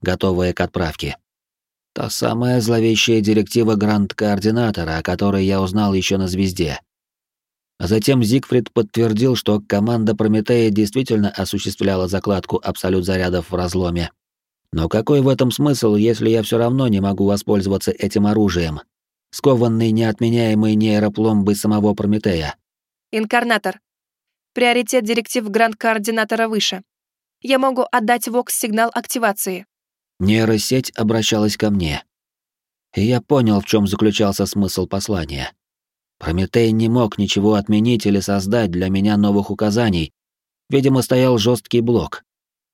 готовые к отправке. Та самая зловещая директива Гранд-координатора, о которой я узнал еще на звезде. А затем Зигфрид подтвердил, что команда Прометея действительно осуществляла закладку абсолют зарядов в разломе. Но какой в этом смысл, если я все равно не могу воспользоваться этим оружием, скованный неотменяемой нейропломбой самого Прометея? Инкарнатор. Приоритет директив Гранд-координатора выше. Я могу отдать ВОКС-сигнал активации. Нейросеть обращалась ко мне. И я понял, в чем заключался смысл послания. Прометей не мог ничего отменить или создать для меня новых указаний. Видимо, стоял жесткий блок.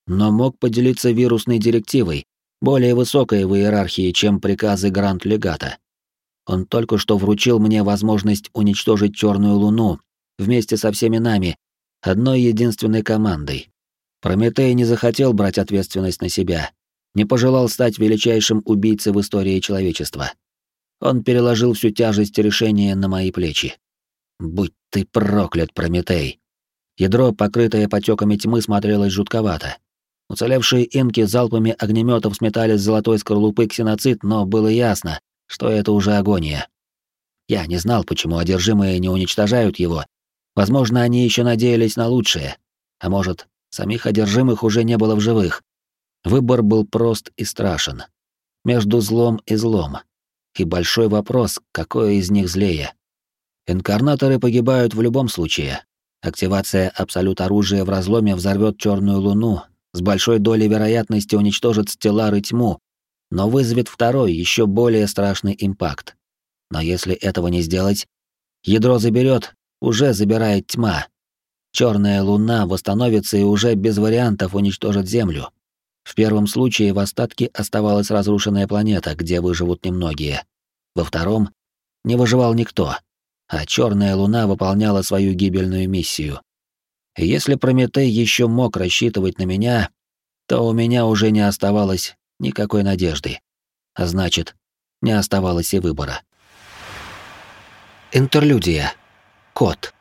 Но мог поделиться вирусной директивой, более высокой в иерархии, чем приказы Гранд-легата. Он только что вручил мне возможность уничтожить Черную Луну вместе со всеми нами, одной единственной командой. Прометей не захотел брать ответственность на себя, не пожелал стать величайшим убийцей в истории человечества. Он переложил всю тяжесть решения на мои плечи. Будь ты проклят, Прометей. Ядро, покрытое потеками тьмы, смотрелось жутковато. Уцелевшие инки залпами огнеметов сметали с золотой скорлупы ксеноцид, но было ясно, что это уже агония. Я не знал, почему одержимые не уничтожают его. Возможно, они еще надеялись на лучшее. А может, самих одержимых уже не было в живых. Выбор был прост и страшен. Между злом и злом. И большой вопрос, какое из них злее. Инкарнаторы погибают в любом случае. Активация абсолют оружия в разломе взорвет черную луну, с большой долей вероятности уничтожит стеллар и тьму, но вызовет второй, еще более страшный импакт. Но если этого не сделать, ядро заберет, уже забирает тьма. Черная луна восстановится и уже без вариантов уничтожит Землю. В первом случае в остатке оставалась разрушенная планета, где выживут немногие. Во втором не выживал никто, а черная луна выполняла свою гибельную миссию. Если Прометей еще мог рассчитывать на меня, то у меня уже не оставалось никакой надежды. А значит, не оставалось и выбора. Интерлюдия. Кот.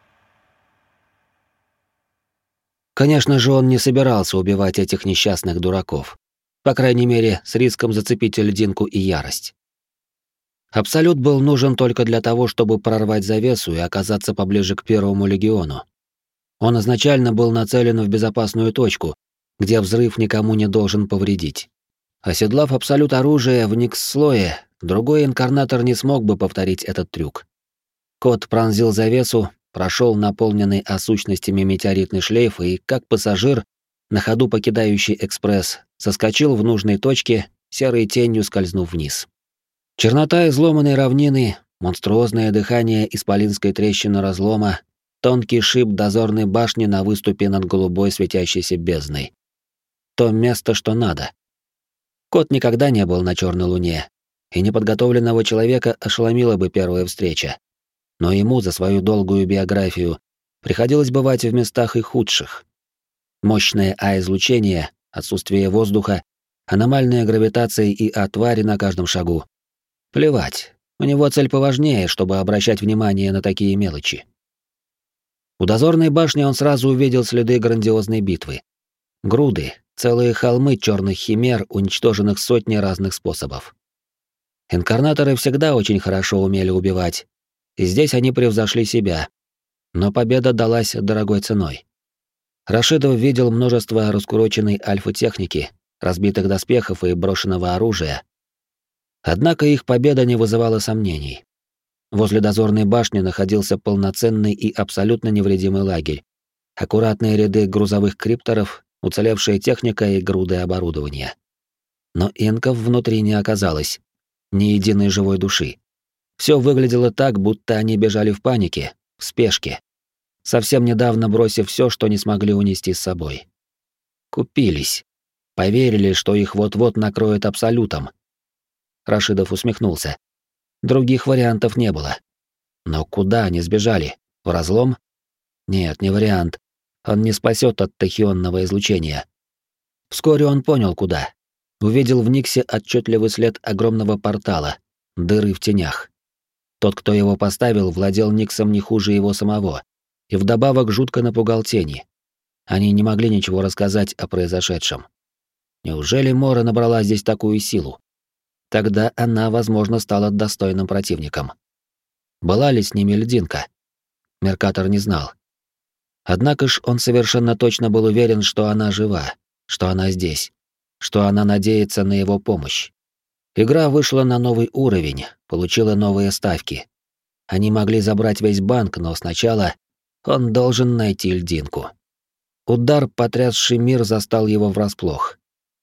Конечно же, он не собирался убивать этих несчастных дураков. По крайней мере, с риском зацепить льдинку и ярость. Абсолют был нужен только для того, чтобы прорвать завесу и оказаться поближе к первому легиону. Он изначально был нацелен в безопасную точку, где взрыв никому не должен повредить. Оседлав абсолют оружия в Никс-слое, другой инкарнатор не смог бы повторить этот трюк. Кот пронзил завесу, прошел наполненный осущностями метеоритный шлейф и, как пассажир, на ходу покидающий экспресс, соскочил в нужной точке, серой тенью скользнув вниз. Чернота изломанной равнины, монструозное дыхание исполинской трещины разлома, тонкий шип дозорной башни на выступе над голубой светящейся бездной. То место, что надо. Кот никогда не был на Черной Луне, и неподготовленного человека ошеломила бы первая встреча. Но ему за свою долгую биографию приходилось бывать в местах и худших. Мощное А-излучение, отсутствие воздуха, аномальная гравитация и отвари на каждом шагу. Плевать, у него цель поважнее, чтобы обращать внимание на такие мелочи. У дозорной башни он сразу увидел следы грандиозной битвы. Груды, целые холмы черных химер, уничтоженных сотни разных способов. Инкарнаторы всегда очень хорошо умели убивать, и здесь они превзошли себя. Но победа далась дорогой ценой. Рашидов видел множество раскуроченной альфа-техники, разбитых доспехов и брошенного оружия. Однако их победа не вызывала сомнений. Возле дозорной башни находился полноценный и абсолютно невредимый лагерь. Аккуратные ряды грузовых крипторов, уцелевшая техника и груды оборудования. Но инков внутри не оказалось. Ни единой живой души. Все выглядело так, будто они бежали в панике, в спешке, совсем недавно бросив все, что не смогли унести с собой. Купились. Поверили, что их вот-вот накроет абсолютом. Рашидов усмехнулся. Других вариантов не было. Но куда они сбежали? В разлом? Нет, не вариант. Он не спасет от тахионного излучения. Вскоре он понял, куда. Увидел в Никсе отчетливый след огромного портала, дыры в тенях. Тот, кто его поставил, владел Никсом не хуже его самого, и вдобавок жутко напугал тени. Они не могли ничего рассказать о произошедшем. Неужели Мора набрала здесь такую силу? Тогда она, возможно, стала достойным противником. Была ли с ними льдинка? Меркатор не знал. Однако ж он совершенно точно был уверен, что она жива, что она здесь, что она надеется на его помощь. Игра вышла на новый уровень, получила новые ставки. Они могли забрать весь банк, но сначала он должен найти льдинку. Удар, потрясший мир, застал его врасплох.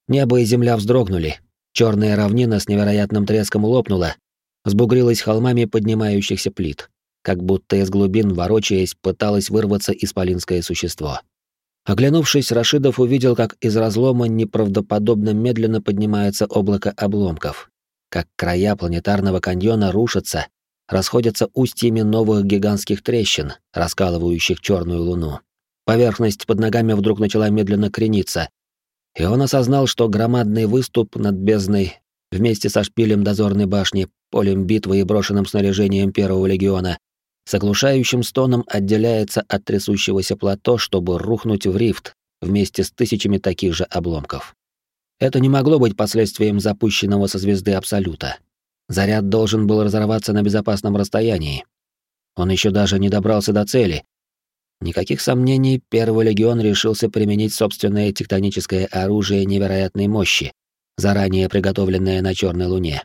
Небо и земля вздрогнули. Черная равнина с невероятным треском лопнула, сбугрилась холмами поднимающихся плит, как будто из глубин, ворочаясь, пыталось вырваться исполинское существо. Оглянувшись, Рашидов увидел, как из разлома неправдоподобно медленно поднимается облако обломков, как края планетарного каньона рушатся, расходятся устьями новых гигантских трещин, раскалывающих черную луну. Поверхность под ногами вдруг начала медленно крениться, и он осознал, что громадный выступ над бездной вместе со шпилем дозорной башни, полем битвы и брошенным снаряжением первого легиона с оглушающим стоном отделяется от трясущегося плато, чтобы рухнуть в рифт вместе с тысячами таких же обломков. Это не могло быть последствием запущенного со звезды Абсолюта. Заряд должен был разорваться на безопасном расстоянии. Он еще даже не добрался до цели. Никаких сомнений, Первый легион решился применить собственное тектоническое оружие невероятной мощи, заранее приготовленное на Черной Луне.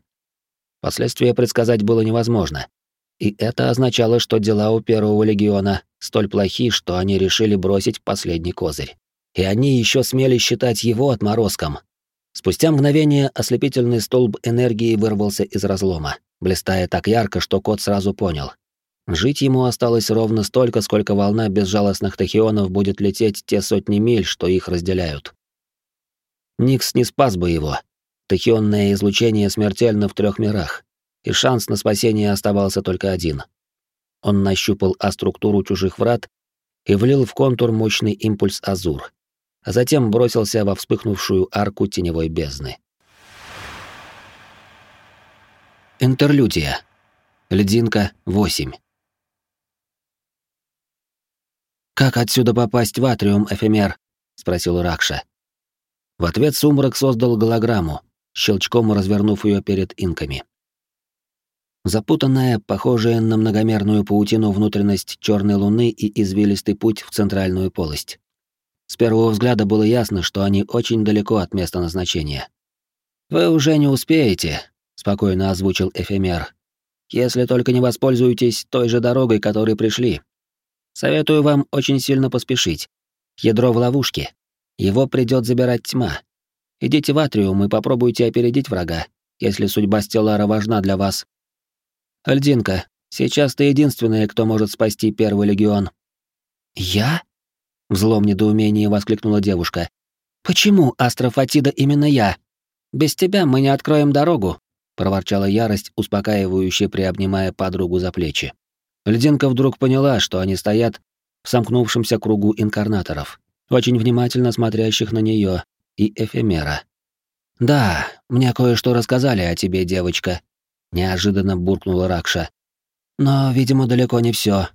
Последствия предсказать было невозможно. И это означало, что дела у Первого легиона столь плохи, что они решили бросить последний козырь. И они еще смели считать его отморозком, Спустя мгновение ослепительный столб энергии вырвался из разлома, блистая так ярко, что кот сразу понял. Жить ему осталось ровно столько, сколько волна безжалостных тахионов будет лететь те сотни миль, что их разделяют. Никс не спас бы его. Тахионное излучение смертельно в трех мирах, и шанс на спасение оставался только один. Он нащупал А-структуру чужих врат и влил в контур мощный импульс Азур, а затем бросился во вспыхнувшую арку теневой бездны. Интерлюдия. Льдинка 8. «Как отсюда попасть в атриум, Эфемер?» — спросил Ракша. В ответ Сумрак создал голограмму, щелчком развернув ее перед инками. Запутанная, похожая на многомерную паутину внутренность черной луны и извилистый путь в центральную полость. С первого взгляда было ясно, что они очень далеко от места назначения. «Вы уже не успеете», — спокойно озвучил эфемер. «Если только не воспользуетесь той же дорогой, которой пришли. Советую вам очень сильно поспешить. Ядро в ловушке. Его придёт забирать тьма. Идите в Атриум и попробуйте опередить врага, если судьба Стеллара важна для вас. Альдинка, сейчас ты единственная, кто может спасти Первый Легион». «Я?» В злом недоумении воскликнула девушка. «Почему Астрофатида именно я?» Без тебя мы не откроем дорогу, проворчала ярость, успокаивающе приобнимая подругу за плечи. Лединка вдруг поняла, что они стоят в сомкнувшемся кругу инкарнаторов, очень внимательно смотрящих на нее и эфемера. «Да, мне кое-что рассказали о тебе, девочка», — неожиданно буркнула Ракша. «Но, видимо, далеко не все.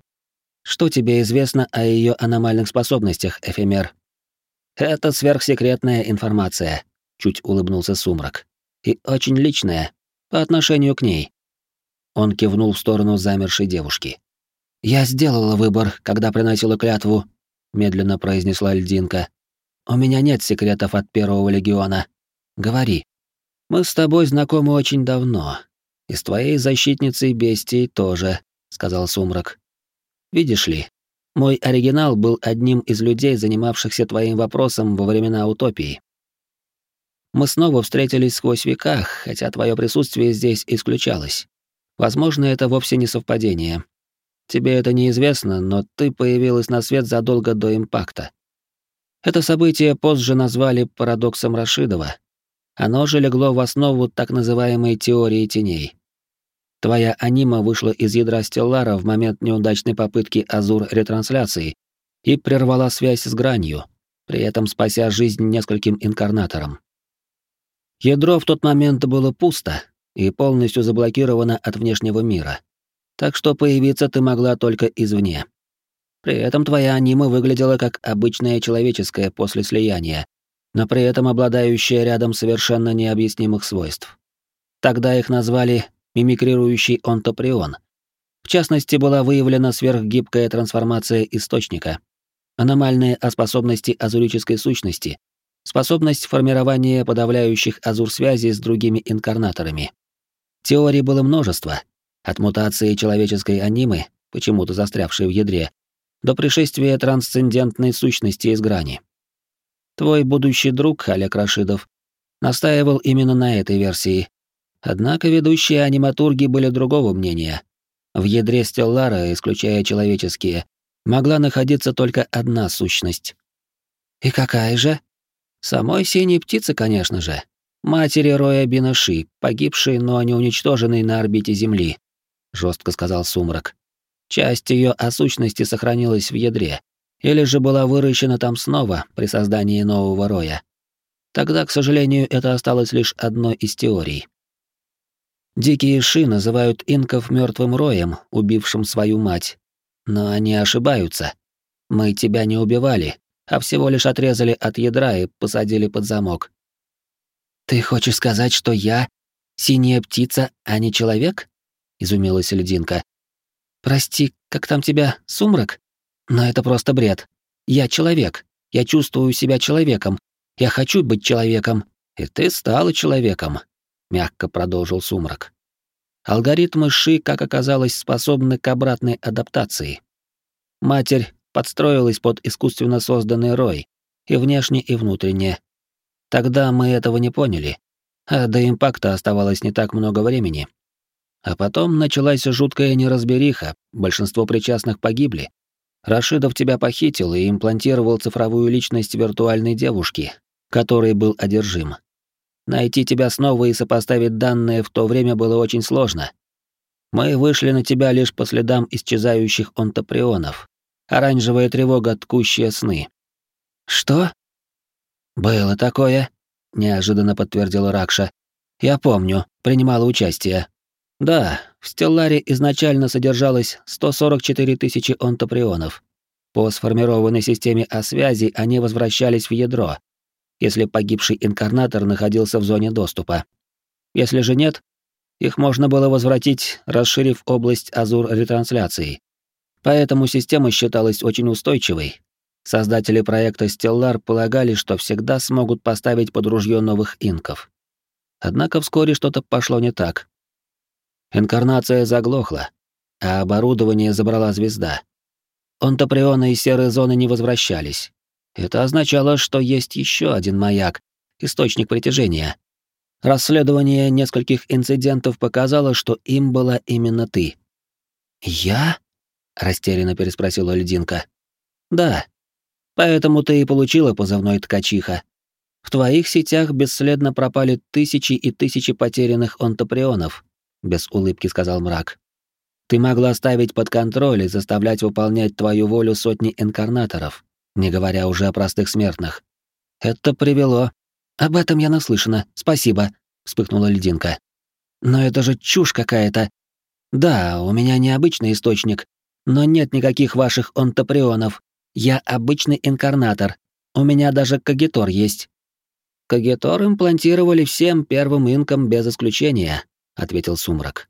Что тебе известно о ее аномальных способностях, эфемер?» «Это сверхсекретная информация», — чуть улыбнулся Сумрак. «И очень личная, по отношению к ней». Он кивнул в сторону замершей девушки. «Я сделала выбор, когда приносила клятву», — медленно произнесла льдинка. «У меня нет секретов от Первого Легиона. Говори. Мы с тобой знакомы очень давно. И с твоей защитницей бестией тоже», — сказал Сумрак. «Видишь ли, мой оригинал был одним из людей, занимавшихся твоим вопросом во времена утопии. Мы снова встретились сквозь века, хотя твое присутствие здесь исключалось. Возможно, это вовсе не совпадение. Тебе это неизвестно, но ты появилась на свет задолго до импакта. Это событие позже назвали парадоксом Рашидова. Оно же легло в основу так называемой теории теней. Твоя анима вышла из ядра Стеллара в момент неудачной попытки Азур-ретрансляции и прервала связь с гранью, при этом спася жизнь нескольким инкарнаторам. Ядро в тот момент было пусто и полностью заблокировано от внешнего мира, так что появиться ты могла только извне. При этом твоя анима выглядела как обычная человеческая после слияния, но при этом обладающая рядом совершенно необъяснимых свойств. Тогда их назвали мимикрирующий онтоприон. В частности, была выявлена сверхгибкая трансформация источника, аномальные способности азурической сущности, способность формирования подавляющих азур-связей с другими инкарнаторами. Теорий было множество, от мутации человеческой анимы, почему-то застрявшей в ядре, до пришествия трансцендентной сущности из грани. Твой будущий друг, Олег Рашидов, настаивал именно на этой версии, Однако ведущие аниматурги были другого мнения. В ядре Стеллара, исключая человеческие, могла находиться только одна сущность. И какая же? Самой синей птицы, конечно же. Матери Роя Бинаши, погибшей, но не уничтоженной на орбите Земли, жестко сказал Сумрак. Часть ее осущности сохранилась в ядре, или же была выращена там снова при создании нового роя. Тогда, к сожалению, это осталось лишь одной из теорий. Дикие ши называют инков мертвым роем, убившим свою мать. Но они ошибаются. Мы тебя не убивали, а всего лишь отрезали от ядра и посадили под замок. Ты хочешь сказать, что я синяя птица, а не человек? изумилась льдинка. Прости, как там тебя, сумрак? Но это просто бред. Я человек. Я чувствую себя человеком. Я хочу быть человеком. И ты стала человеком мягко продолжил Сумрак. Алгоритмы Ши, как оказалось, способны к обратной адаптации. Матерь подстроилась под искусственно созданный рой, и внешне, и внутренне. Тогда мы этого не поняли, а до импакта оставалось не так много времени. А потом началась жуткая неразбериха, большинство причастных погибли. Рашидов тебя похитил и имплантировал цифровую личность виртуальной девушки, которой был одержим. Найти тебя снова и сопоставить данные в то время было очень сложно. Мы вышли на тебя лишь по следам исчезающих онтоприонов. Оранжевая тревога, ткущая сны. Что? Было такое, неожиданно подтвердила Ракша. Я помню, принимала участие. Да, в Стелларе изначально содержалось 144 тысячи онтоприонов. По сформированной системе связи они возвращались в ядро, если погибший инкарнатор находился в зоне доступа. Если же нет, их можно было возвратить, расширив область Азур-ретрансляции. Поэтому система считалась очень устойчивой. Создатели проекта Stellar полагали, что всегда смогут поставить под ружье новых инков. Однако вскоре что-то пошло не так. Инкарнация заглохла, а оборудование забрала звезда. Онтоприоны из серой зоны не возвращались, это означало, что есть еще один маяк, источник притяжения. Расследование нескольких инцидентов показало, что им была именно ты. «Я?» — растерянно переспросила льдинка. «Да. Поэтому ты и получила позывной ткачиха. В твоих сетях бесследно пропали тысячи и тысячи потерянных онтоприонов, без улыбки сказал мрак. Ты могла ставить под контроль и заставлять выполнять твою волю сотни инкарнаторов, не говоря уже о простых смертных. Это привело. Об этом я наслышана. Спасибо, вспыхнула льдинка. Но это же чушь какая-то. Да, у меня необычный источник, но нет никаких ваших онтоприонов. Я обычный инкарнатор. У меня даже кагитор есть. Кагитор имплантировали всем первым инкам без исключения, ответил Сумрак.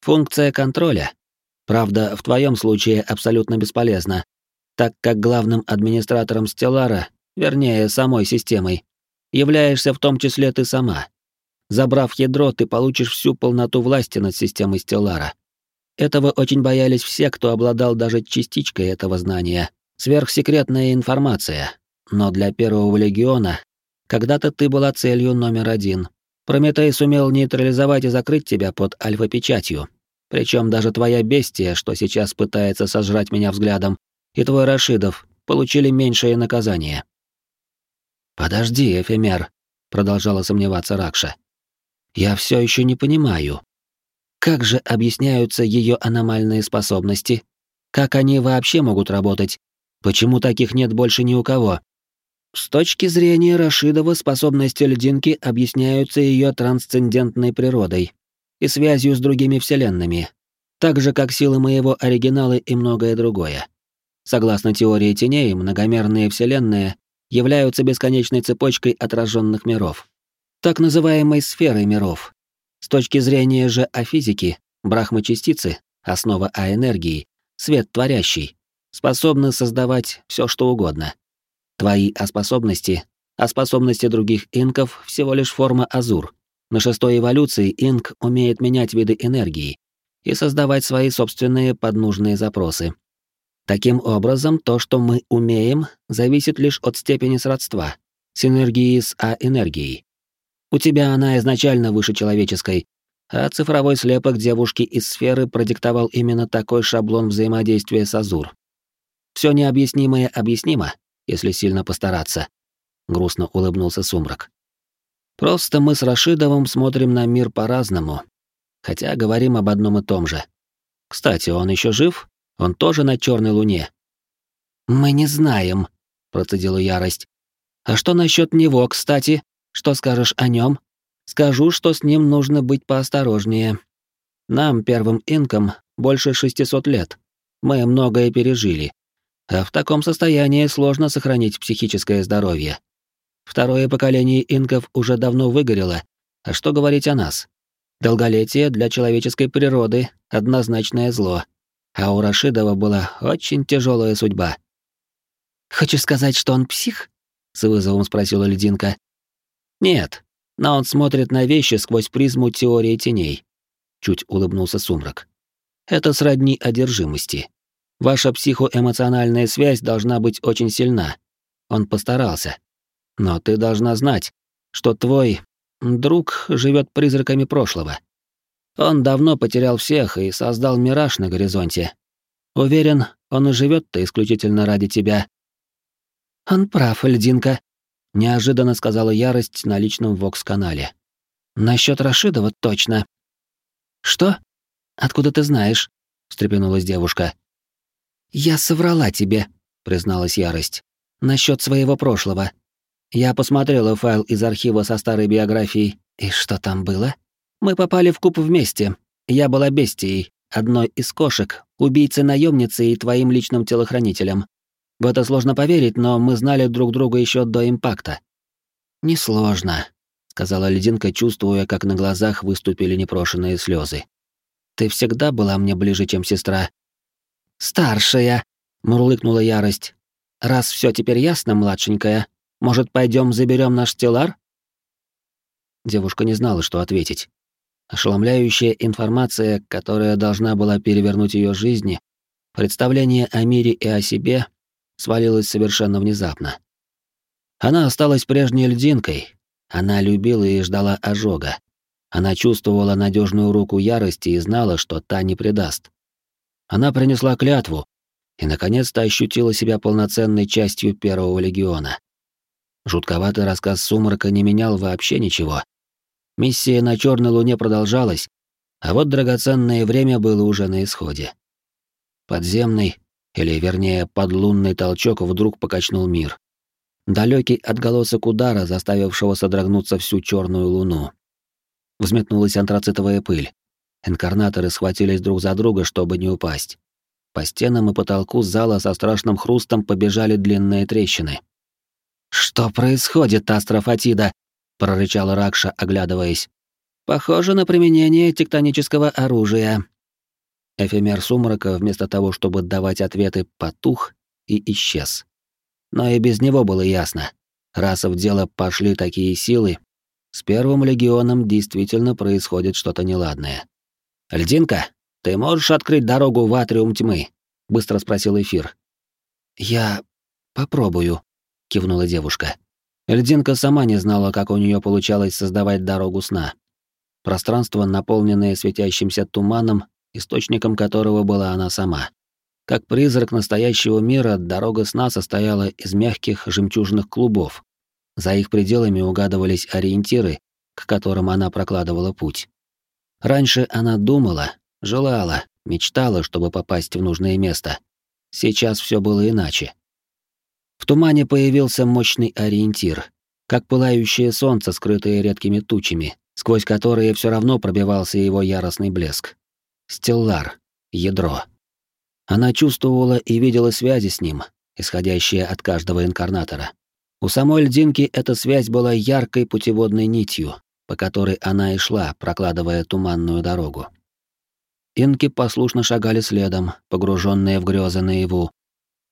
Функция контроля. Правда, в твоем случае абсолютно бесполезна, так как главным администратором Стеллара, вернее, самой системой, являешься в том числе ты сама. Забрав ядро, ты получишь всю полноту власти над системой Стеллара. Этого очень боялись все, кто обладал даже частичкой этого знания. Сверхсекретная информация. Но для Первого Легиона когда-то ты была целью номер один. Прометей сумел нейтрализовать и закрыть тебя под альфа-печатью. Причем даже твоя бестия, что сейчас пытается сожрать меня взглядом, и твой Рашидов получили меньшее наказание. «Подожди, эфемер», — продолжала сомневаться Ракша. «Я все еще не понимаю. Как же объясняются ее аномальные способности? Как они вообще могут работать? Почему таких нет больше ни у кого? С точки зрения Рашидова, способности льдинки объясняются ее трансцендентной природой и связью с другими вселенными, так же как силы моего оригинала и многое другое. Согласно теории теней, многомерные вселенные являются бесконечной цепочкой отраженных миров, так называемой сферой миров. С точки зрения же о физике, брахмачастицы, основа о энергии, свет творящий, способны создавать все что угодно — Твои о способности, а способности других инков всего лишь форма азур. На шестой эволюции инк умеет менять виды энергии и создавать свои собственные поднужные запросы. Таким образом, то, что мы умеем, зависит лишь от степени сродства, синергии с А-энергией. У тебя она изначально выше человеческой, а цифровой слепок девушки из сферы продиктовал именно такой шаблон взаимодействия с Азур. Все необъяснимое объяснимо, если сильно постараться. Грустно улыбнулся Сумрак. Просто мы с Рашидовым смотрим на мир по-разному, хотя говорим об одном и том же. Кстати, он еще жив? Он тоже на черной луне. Мы не знаем, процедила ярость. А что насчет него, кстати? Что скажешь о нем? Скажу, что с ним нужно быть поосторожнее. Нам, первым инкам, больше 600 лет. Мы многое пережили. А в таком состоянии сложно сохранить психическое здоровье. Второе поколение инков уже давно выгорело, а что говорить о нас? Долголетие для человеческой природы — однозначное зло, а у Рашидова была очень тяжелая судьба. «Хочешь сказать, что он псих?» — с вызовом спросила Лединка. «Нет, но он смотрит на вещи сквозь призму теории теней», — чуть улыбнулся Сумрак. «Это сродни одержимости. Ваша психоэмоциональная связь должна быть очень сильна. Он постарался. Но ты должна знать, что твой друг живет призраками прошлого. Он давно потерял всех и создал мираж на горизонте. Уверен, он и живет-то исключительно ради тебя. Он прав, Льдинка, неожиданно сказала ярость на личном Вокс-канале. Насчет Рашидова точно. Что? Откуда ты знаешь? встрепенулась девушка. «Я соврала тебе», — призналась ярость. «Насчет своего прошлого. Я посмотрела файл из архива со старой биографией. И что там было? Мы попали в куб вместе. Я была бестией, одной из кошек, убийцей-наемницей и твоим личным телохранителем. В это сложно поверить, но мы знали друг друга еще до импакта». «Несложно», — сказала Лединка, чувствуя, как на глазах выступили непрошенные слезы. «Ты всегда была мне ближе, чем сестра, «Старшая!» — мурлыкнула ярость. «Раз все теперь ясно, младшенькая, может, пойдем заберем наш телар?» Девушка не знала, что ответить. Ошеломляющая информация, которая должна была перевернуть ее жизни, представление о мире и о себе, свалилась совершенно внезапно. Она осталась прежней льдинкой. Она любила и ждала ожога. Она чувствовала надежную руку ярости и знала, что та не предаст. Она принесла клятву и, наконец-то, ощутила себя полноценной частью Первого Легиона. Жутковатый рассказ сумрака не менял вообще ничего. Миссия на Черной Луне продолжалась, а вот драгоценное время было уже на исходе. Подземный, или вернее подлунный толчок вдруг покачнул мир. Далекий отголосок удара, заставившего содрогнуться всю черную луну. Взметнулась антрацитовая пыль. Инкарнаторы схватились друг за друга, чтобы не упасть. По стенам и потолку зала со страшным хрустом побежали длинные трещины. «Что происходит, Астрофатида?» — прорычала Ракша, оглядываясь. «Похоже на применение тектонического оружия». Эфемер сумрака, вместо того, чтобы давать ответы, потух и исчез. Но и без него было ясно. Раз в дело пошли такие силы, с первым легионом действительно происходит что-то неладное. «Льдинка, ты можешь открыть дорогу в атриум тьмы?» — быстро спросил эфир. «Я попробую», — кивнула девушка. Льдинка сама не знала, как у нее получалось создавать дорогу сна. Пространство, наполненное светящимся туманом, источником которого была она сама. Как призрак настоящего мира, дорога сна состояла из мягких жемчужных клубов. За их пределами угадывались ориентиры, к которым она прокладывала путь. Раньше она думала, желала, мечтала, чтобы попасть в нужное место. Сейчас все было иначе. В тумане появился мощный ориентир, как пылающее солнце, скрытое редкими тучами, сквозь которые все равно пробивался его яростный блеск. Стеллар, ядро. Она чувствовала и видела связи с ним, исходящие от каждого инкарнатора. У самой льдинки эта связь была яркой путеводной нитью, по которой она и шла, прокладывая туманную дорогу. Инки послушно шагали следом, погруженные в грезы наяву,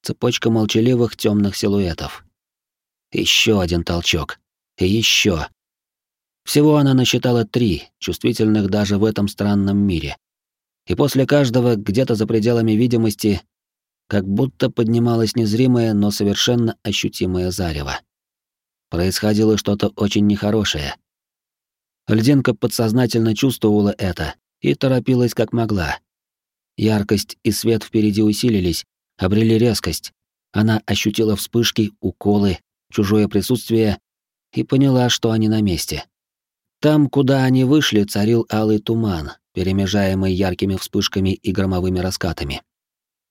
цепочка молчаливых темных силуэтов. Еще один толчок. И еще. Всего она насчитала три, чувствительных даже в этом странном мире. И после каждого, где-то за пределами видимости, как будто поднималось незримое, но совершенно ощутимое зарево. Происходило что-то очень нехорошее. Льдинка подсознательно чувствовала это и торопилась как могла. Яркость и свет впереди усилились, обрели резкость. Она ощутила вспышки, уколы, чужое присутствие и поняла, что они на месте. Там, куда они вышли, царил алый туман, перемежаемый яркими вспышками и громовыми раскатами.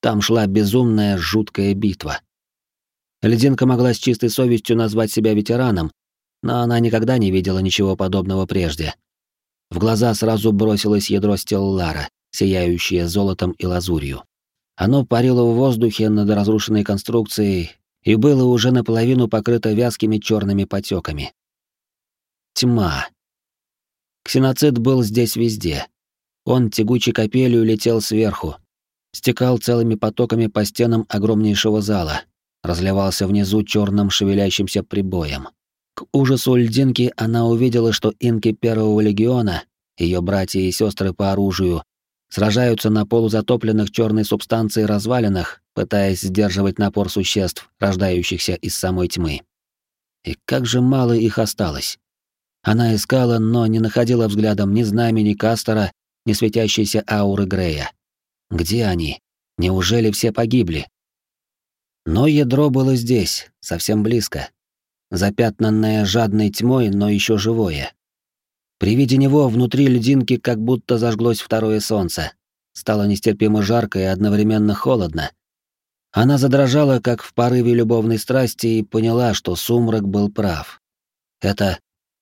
Там шла безумная, жуткая битва. Лединка могла с чистой совестью назвать себя ветераном, но она никогда не видела ничего подобного прежде. В глаза сразу бросилось ядро Стеллара, сияющее золотом и лазурью. Оно парило в воздухе над разрушенной конструкцией и было уже наполовину покрыто вязкими черными потеками. Тьма. Ксеноцид был здесь везде. Он тягучей капелью летел сверху, стекал целыми потоками по стенам огромнейшего зала, разливался внизу черным шевелящимся прибоем. К ужасу льдинки она увидела, что инки Первого легиона, ее братья и сестры по оружию, сражаются на полузатопленных черной субстанцией развалинах, пытаясь сдерживать напор существ, рождающихся из самой тьмы. И как же мало их осталось. Она искала, но не находила взглядом ни знамени Кастера, ни светящейся ауры Грея. Где они? Неужели все погибли? Но ядро было здесь, совсем близко. Запятнанное жадной тьмой, но еще живое. При виде него внутри льдинки как будто зажглось второе солнце. Стало нестерпимо жарко и одновременно холодно. Она задрожала, как в порыве любовной страсти, и поняла, что сумрак был прав. Это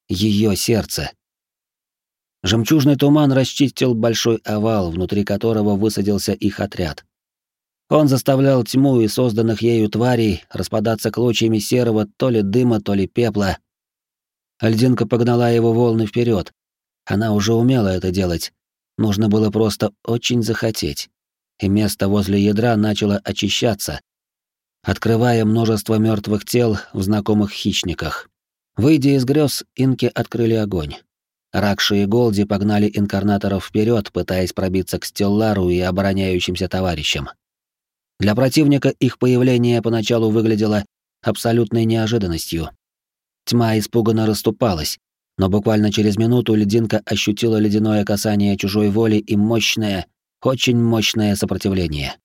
ее сердце. Жемчужный туман расчистил большой овал, внутри которого высадился их отряд. Он заставлял тьму и созданных ею тварей распадаться клочьями серого то ли дыма, то ли пепла, Альдинка погнала его волны вперед. Она уже умела это делать. Нужно было просто очень захотеть. И место возле ядра начало очищаться, открывая множество мертвых тел в знакомых хищниках. Выйдя из грез, инки открыли огонь. Ракши и Голди погнали инкарнаторов вперед, пытаясь пробиться к Стеллару и обороняющимся товарищам. Для противника их появление поначалу выглядело абсолютной неожиданностью. Тьма испуганно расступалась, но буквально через минуту лединка ощутила ледяное касание чужой воли и мощное, очень мощное сопротивление.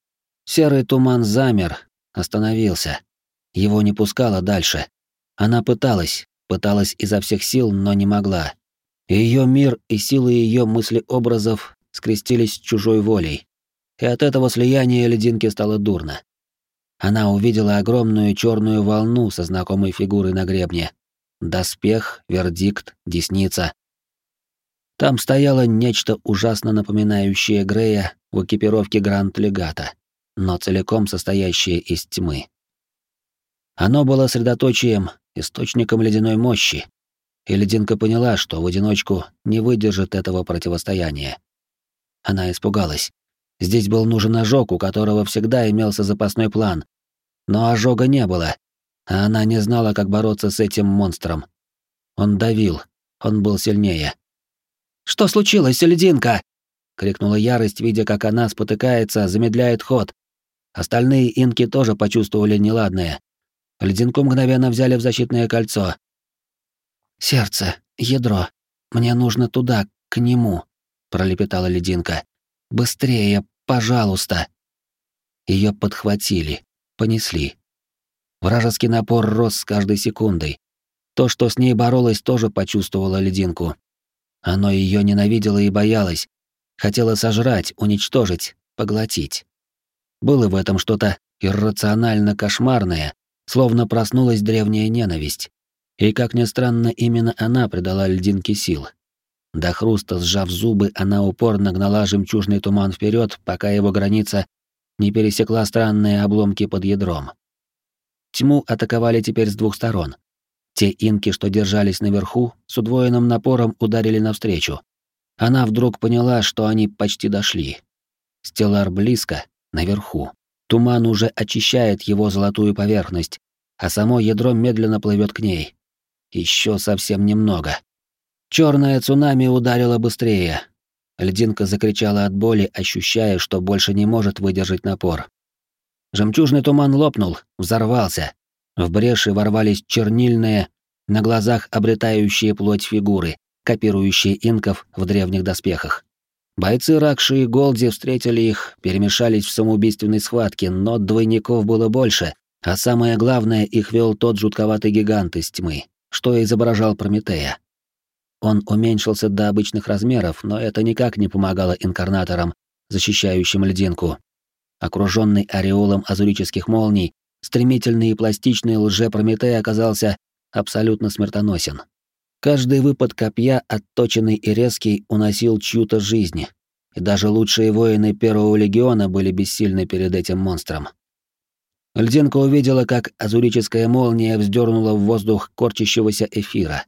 Серый туман замер, остановился. Его не пускало дальше. Она пыталась, пыталась изо всех сил, но не могла. Ее мир и силы ее мыслеобразов скрестились с чужой волей. И от этого слияния лединке стало дурно. Она увидела огромную черную волну со знакомой фигурой на гребне. Доспех, вердикт, десница. Там стояло нечто ужасно напоминающее Грея в экипировке Гранд-Легата, но целиком состоящее из тьмы. Оно было средоточием, источником ледяной мощи, и лединка поняла, что в одиночку не выдержит этого противостояния. Она испугалась. Здесь был нужен ожог, у которого всегда имелся запасной план. Но ожога не было, а она не знала, как бороться с этим монстром. Он давил, он был сильнее. «Что случилось, лединка?» — крикнула ярость, видя, как она спотыкается, замедляет ход. Остальные инки тоже почувствовали неладное. Лединку мгновенно взяли в защитное кольцо. «Сердце, ядро. Мне нужно туда, к нему», — пролепетала лединка. «Быстрее, пожалуйста!» Ее подхватили, понесли. Вражеский напор рос с каждой секундой. То, что с ней боролось, тоже почувствовало лединку. Оно ее ненавидело и боялось. Хотело сожрать, уничтожить, поглотить. Было в этом что-то иррационально кошмарное, словно проснулась древняя ненависть. И, как ни странно, именно она придала льдинке сил. До хруста сжав зубы, она упорно гнала жемчужный туман вперед, пока его граница не пересекла странные обломки под ядром. Тьму атаковали теперь с двух сторон. Те инки, что держались наверху, с удвоенным напором ударили навстречу. Она вдруг поняла, что они почти дошли. Стеллар близко, наверху. Туман уже очищает его золотую поверхность, а само ядро медленно плывет к ней. Еще совсем немного. Черное цунами ударило быстрее. Льдинка закричала от боли, ощущая, что больше не может выдержать напор. Жемчужный туман лопнул, взорвался. В бреши ворвались чернильные, на глазах обретающие плоть фигуры, копирующие инков в древних доспехах. Бойцы Ракши и Голди встретили их, перемешались в самоубийственной схватке, но двойников было больше, а самое главное, их вел тот жутковатый гигант из тьмы, что изображал Прометея. Он уменьшился до обычных размеров, но это никак не помогало инкарнаторам, защищающим льдинку. Окруженный ореолом азурических молний, стремительный и пластичный лже-Прометей оказался абсолютно смертоносен. Каждый выпад копья, отточенный и резкий, уносил чью-то жизнь, и даже лучшие воины Первого легиона были бессильны перед этим монстром. Льдинка увидела, как азурическая молния вздернула в воздух корчащегося эфира.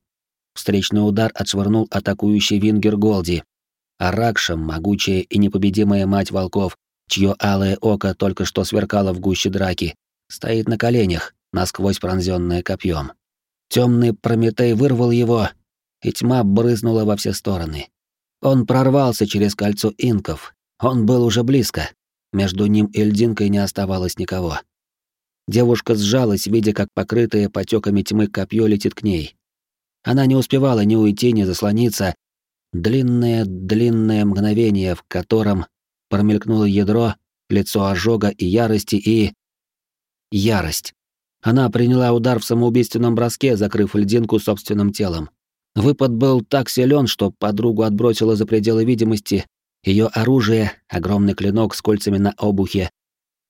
Встречный удар отшвырнул атакующий Вингер Голди, а Ракша, могучая и непобедимая мать волков, чье алое око только что сверкало в гуще драки, стоит на коленях, насквозь пронзенная копьем. Темный Прометей вырвал его, и тьма брызнула во все стороны. Он прорвался через кольцо инков. Он был уже близко. Между ним и льдинкой не оставалось никого. Девушка сжалась, видя, как покрытое потеками тьмы копье летит к ней. Она не успевала ни уйти, ни заслониться. Длинное-длинное мгновение, в котором промелькнуло ядро, лицо ожога и ярости и... Ярость. Она приняла удар в самоубийственном броске, закрыв льдинку собственным телом. Выпад был так силен, что подругу отбросило за пределы видимости. Ее оружие, огромный клинок с кольцами на обухе,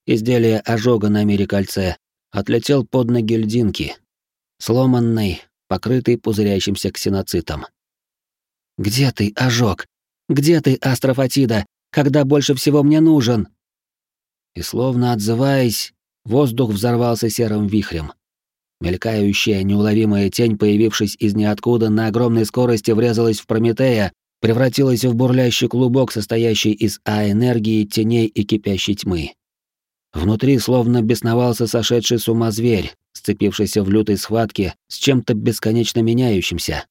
изделие ожога на мире кольце, отлетел под ноги льдинки, сломанный, покрытый пузырящимся ксеноцитом. «Где ты, ожог? Где ты, астрофатида, когда больше всего мне нужен?» И словно отзываясь, воздух взорвался серым вихрем. Мелькающая, неуловимая тень, появившись из ниоткуда, на огромной скорости врезалась в Прометея, превратилась в бурлящий клубок, состоящий из А-энергии, теней и кипящей тьмы. Внутри словно бесновался сошедший с ума зверь, сцепившийся в лютой схватке с чем-то бесконечно меняющимся.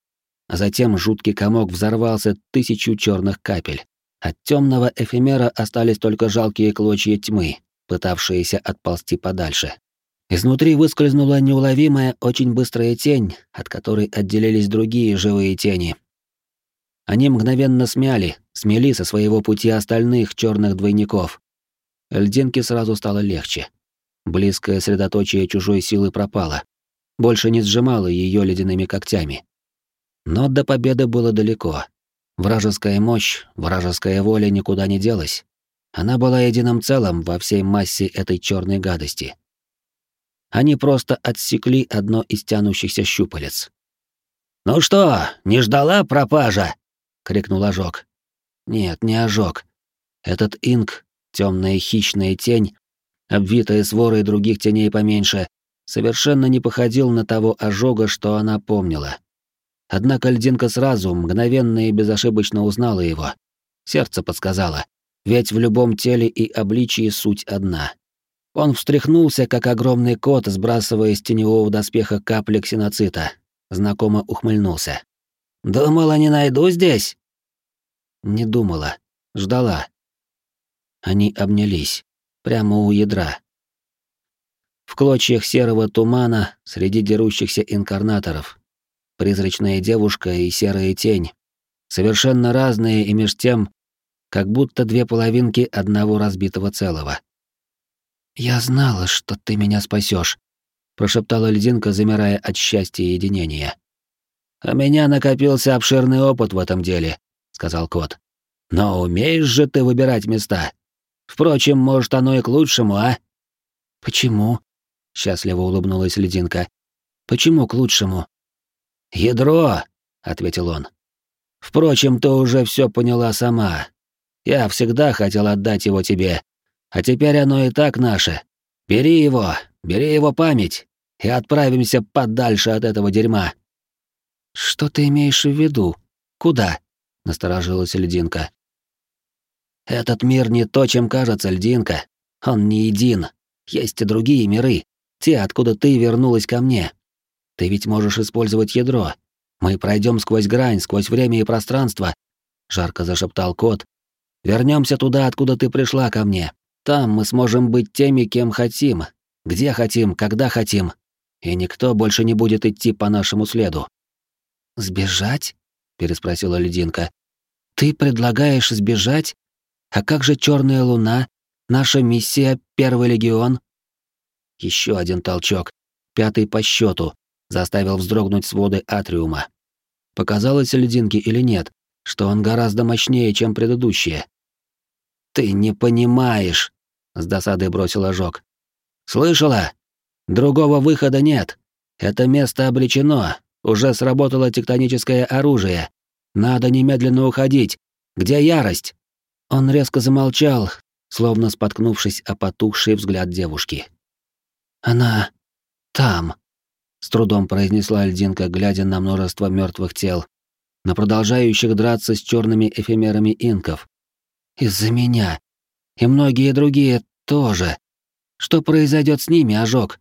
А затем жуткий комок взорвался тысячу черных капель. От темного эфемера остались только жалкие клочья тьмы, пытавшиеся отползти подальше. Изнутри выскользнула неуловимая, очень быстрая тень, от которой отделились другие живые тени. Они мгновенно смяли, смели со своего пути остальных черных двойников. Льдинке сразу стало легче. Близкое средоточие чужой силы пропало. больше не сжимала ее ледяными когтями. Но до победы было далеко. Вражеская мощь, вражеская воля никуда не делась. Она была единым целым во всей массе этой черной гадости. Они просто отсекли одно из тянущихся щупалец. «Ну что, не ждала пропажа?» — крикнул ожог. Нет, не ожог. Этот инк, темная хищная тень, обвитая сворой других теней поменьше, совершенно не походил на того ожога, что она помнила. Однако льдинка сразу, мгновенно и безошибочно узнала его. Сердце подсказало, ведь в любом теле и обличии суть одна. Он встряхнулся, как огромный кот, сбрасывая с теневого доспеха капли ксеноцита. Знакомо ухмыльнулся. «Думала, не найду здесь?» Не думала, ждала. Они обнялись, прямо у ядра. В клочьях серого тумана среди дерущихся инкарнаторов. Призрачная девушка и серая тень. Совершенно разные и меж тем, как будто две половинки одного разбитого целого. «Я знала, что ты меня спасешь, прошептала лединка, замирая от счастья и единения. «У меня накопился обширный опыт в этом деле», сказал кот. Но умеешь же ты выбирать места. Впрочем, может, оно и к лучшему, а? Почему? счастливо улыбнулась лединка. Почему к лучшему? Ядро, ответил он. Впрочем, ты уже все поняла сама. Я всегда хотел отдать его тебе, а теперь оно и так наше. Бери его, бери его память и отправимся подальше от этого дерьма. Что ты имеешь в виду? Куда? насторожилась льдинка. Этот мир не то, чем кажется, льдинка. Он не един. Есть и другие миры, те, откуда ты вернулась ко мне. Ты ведь можешь использовать ядро. Мы пройдем сквозь грань, сквозь время и пространство, жарко зашептал кот. Вернемся туда, откуда ты пришла ко мне. Там мы сможем быть теми, кем хотим, где хотим, когда хотим, и никто больше не будет идти по нашему следу. Сбежать? переспросила лединка. Ты предлагаешь сбежать? А как же Черная Луна? Наша миссия Первый легион? Еще один толчок, пятый по счету, заставил вздрогнуть своды атриума. Показалось лединке или нет, что он гораздо мощнее, чем предыдущие. Ты не понимаешь, с досадой бросил ожог. Слышала? Другого выхода нет. Это место обречено. Уже сработало тектоническое оружие. Надо немедленно уходить. Где ярость? Он резко замолчал, словно споткнувшись о потухший взгляд девушки. Она там, с трудом произнесла льдинка, глядя на множество мертвых тел, на продолжающих драться с черными эфемерами инков. Из-за меня. И многие другие тоже. Что произойдет с ними, ожог?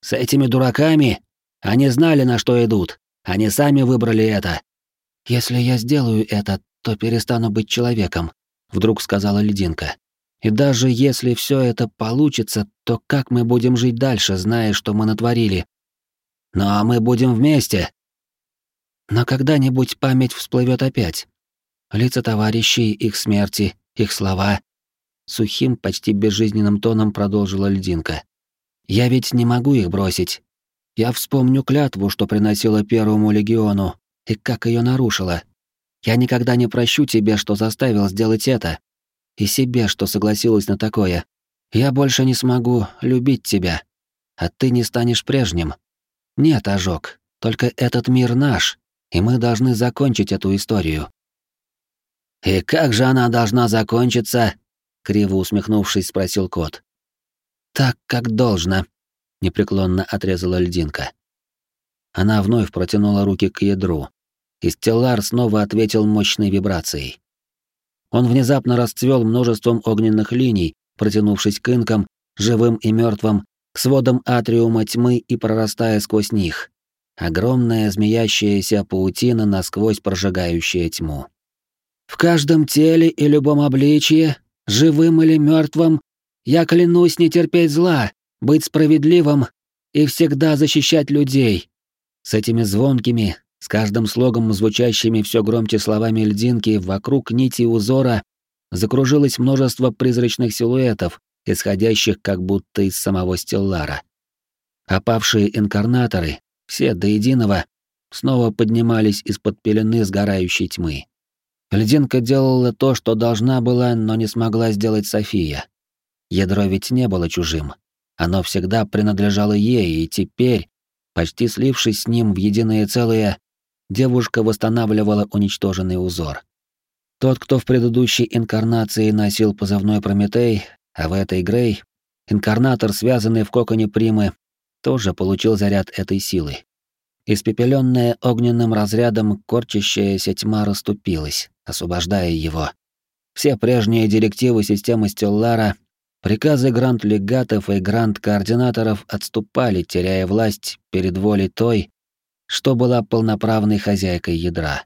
С этими дураками? Они знали, на что идут. Они сами выбрали это. «Если я сделаю это, то перестану быть человеком», — вдруг сказала Лединка. «И даже если все это получится, то как мы будем жить дальше, зная, что мы натворили?» «Но мы будем вместе!» Но когда-нибудь память всплывет опять. Лица товарищей, их смерти, их слова. Сухим, почти безжизненным тоном продолжила Лединка. «Я ведь не могу их бросить. Я вспомню клятву, что приносила Первому Легиону, и как ее нарушила. Я никогда не прощу тебе, что заставил сделать это. И себе, что согласилась на такое. Я больше не смогу любить тебя. А ты не станешь прежним. Нет, ожог. Только этот мир наш, и мы должны закончить эту историю. «И как же она должна закончиться?» — криво усмехнувшись, спросил кот. «Так, как должно», — непреклонно отрезала льдинка. Она вновь протянула руки к ядру, и Стеллар снова ответил мощной вибрацией. Он внезапно расцвел множеством огненных линий, протянувшись к инкам, живым и мертвым, к сводам атриума тьмы и прорастая сквозь них. Огромная змеящаяся паутина, насквозь прожигающая тьму. «В каждом теле и любом обличье, живым или мертвым, я клянусь не терпеть зла, быть справедливым и всегда защищать людей». С этими звонкими, с каждым слогом, звучащими все громче словами льдинки, вокруг нити узора закружилось множество призрачных силуэтов, исходящих как будто из самого Стеллара. Опавшие инкарнаторы, все до единого, снова поднимались из-под пелены сгорающей тьмы. Льдинка делала то, что должна была, но не смогла сделать София. Ядро ведь не было чужим. Оно всегда принадлежало ей, и теперь, почти слившись с ним в единое целое, девушка восстанавливала уничтоженный узор. Тот, кто в предыдущей инкарнации носил позывной Прометей, а в этой Грей, инкарнатор, связанный в коконе Примы, тоже получил заряд этой силы. Испепеленная огненным разрядом, корчащаяся тьма расступилась, освобождая его. Все прежние директивы системы Стеллара, приказы гранд-легатов и гранд-координаторов отступали, теряя власть перед волей той, что была полноправной хозяйкой ядра.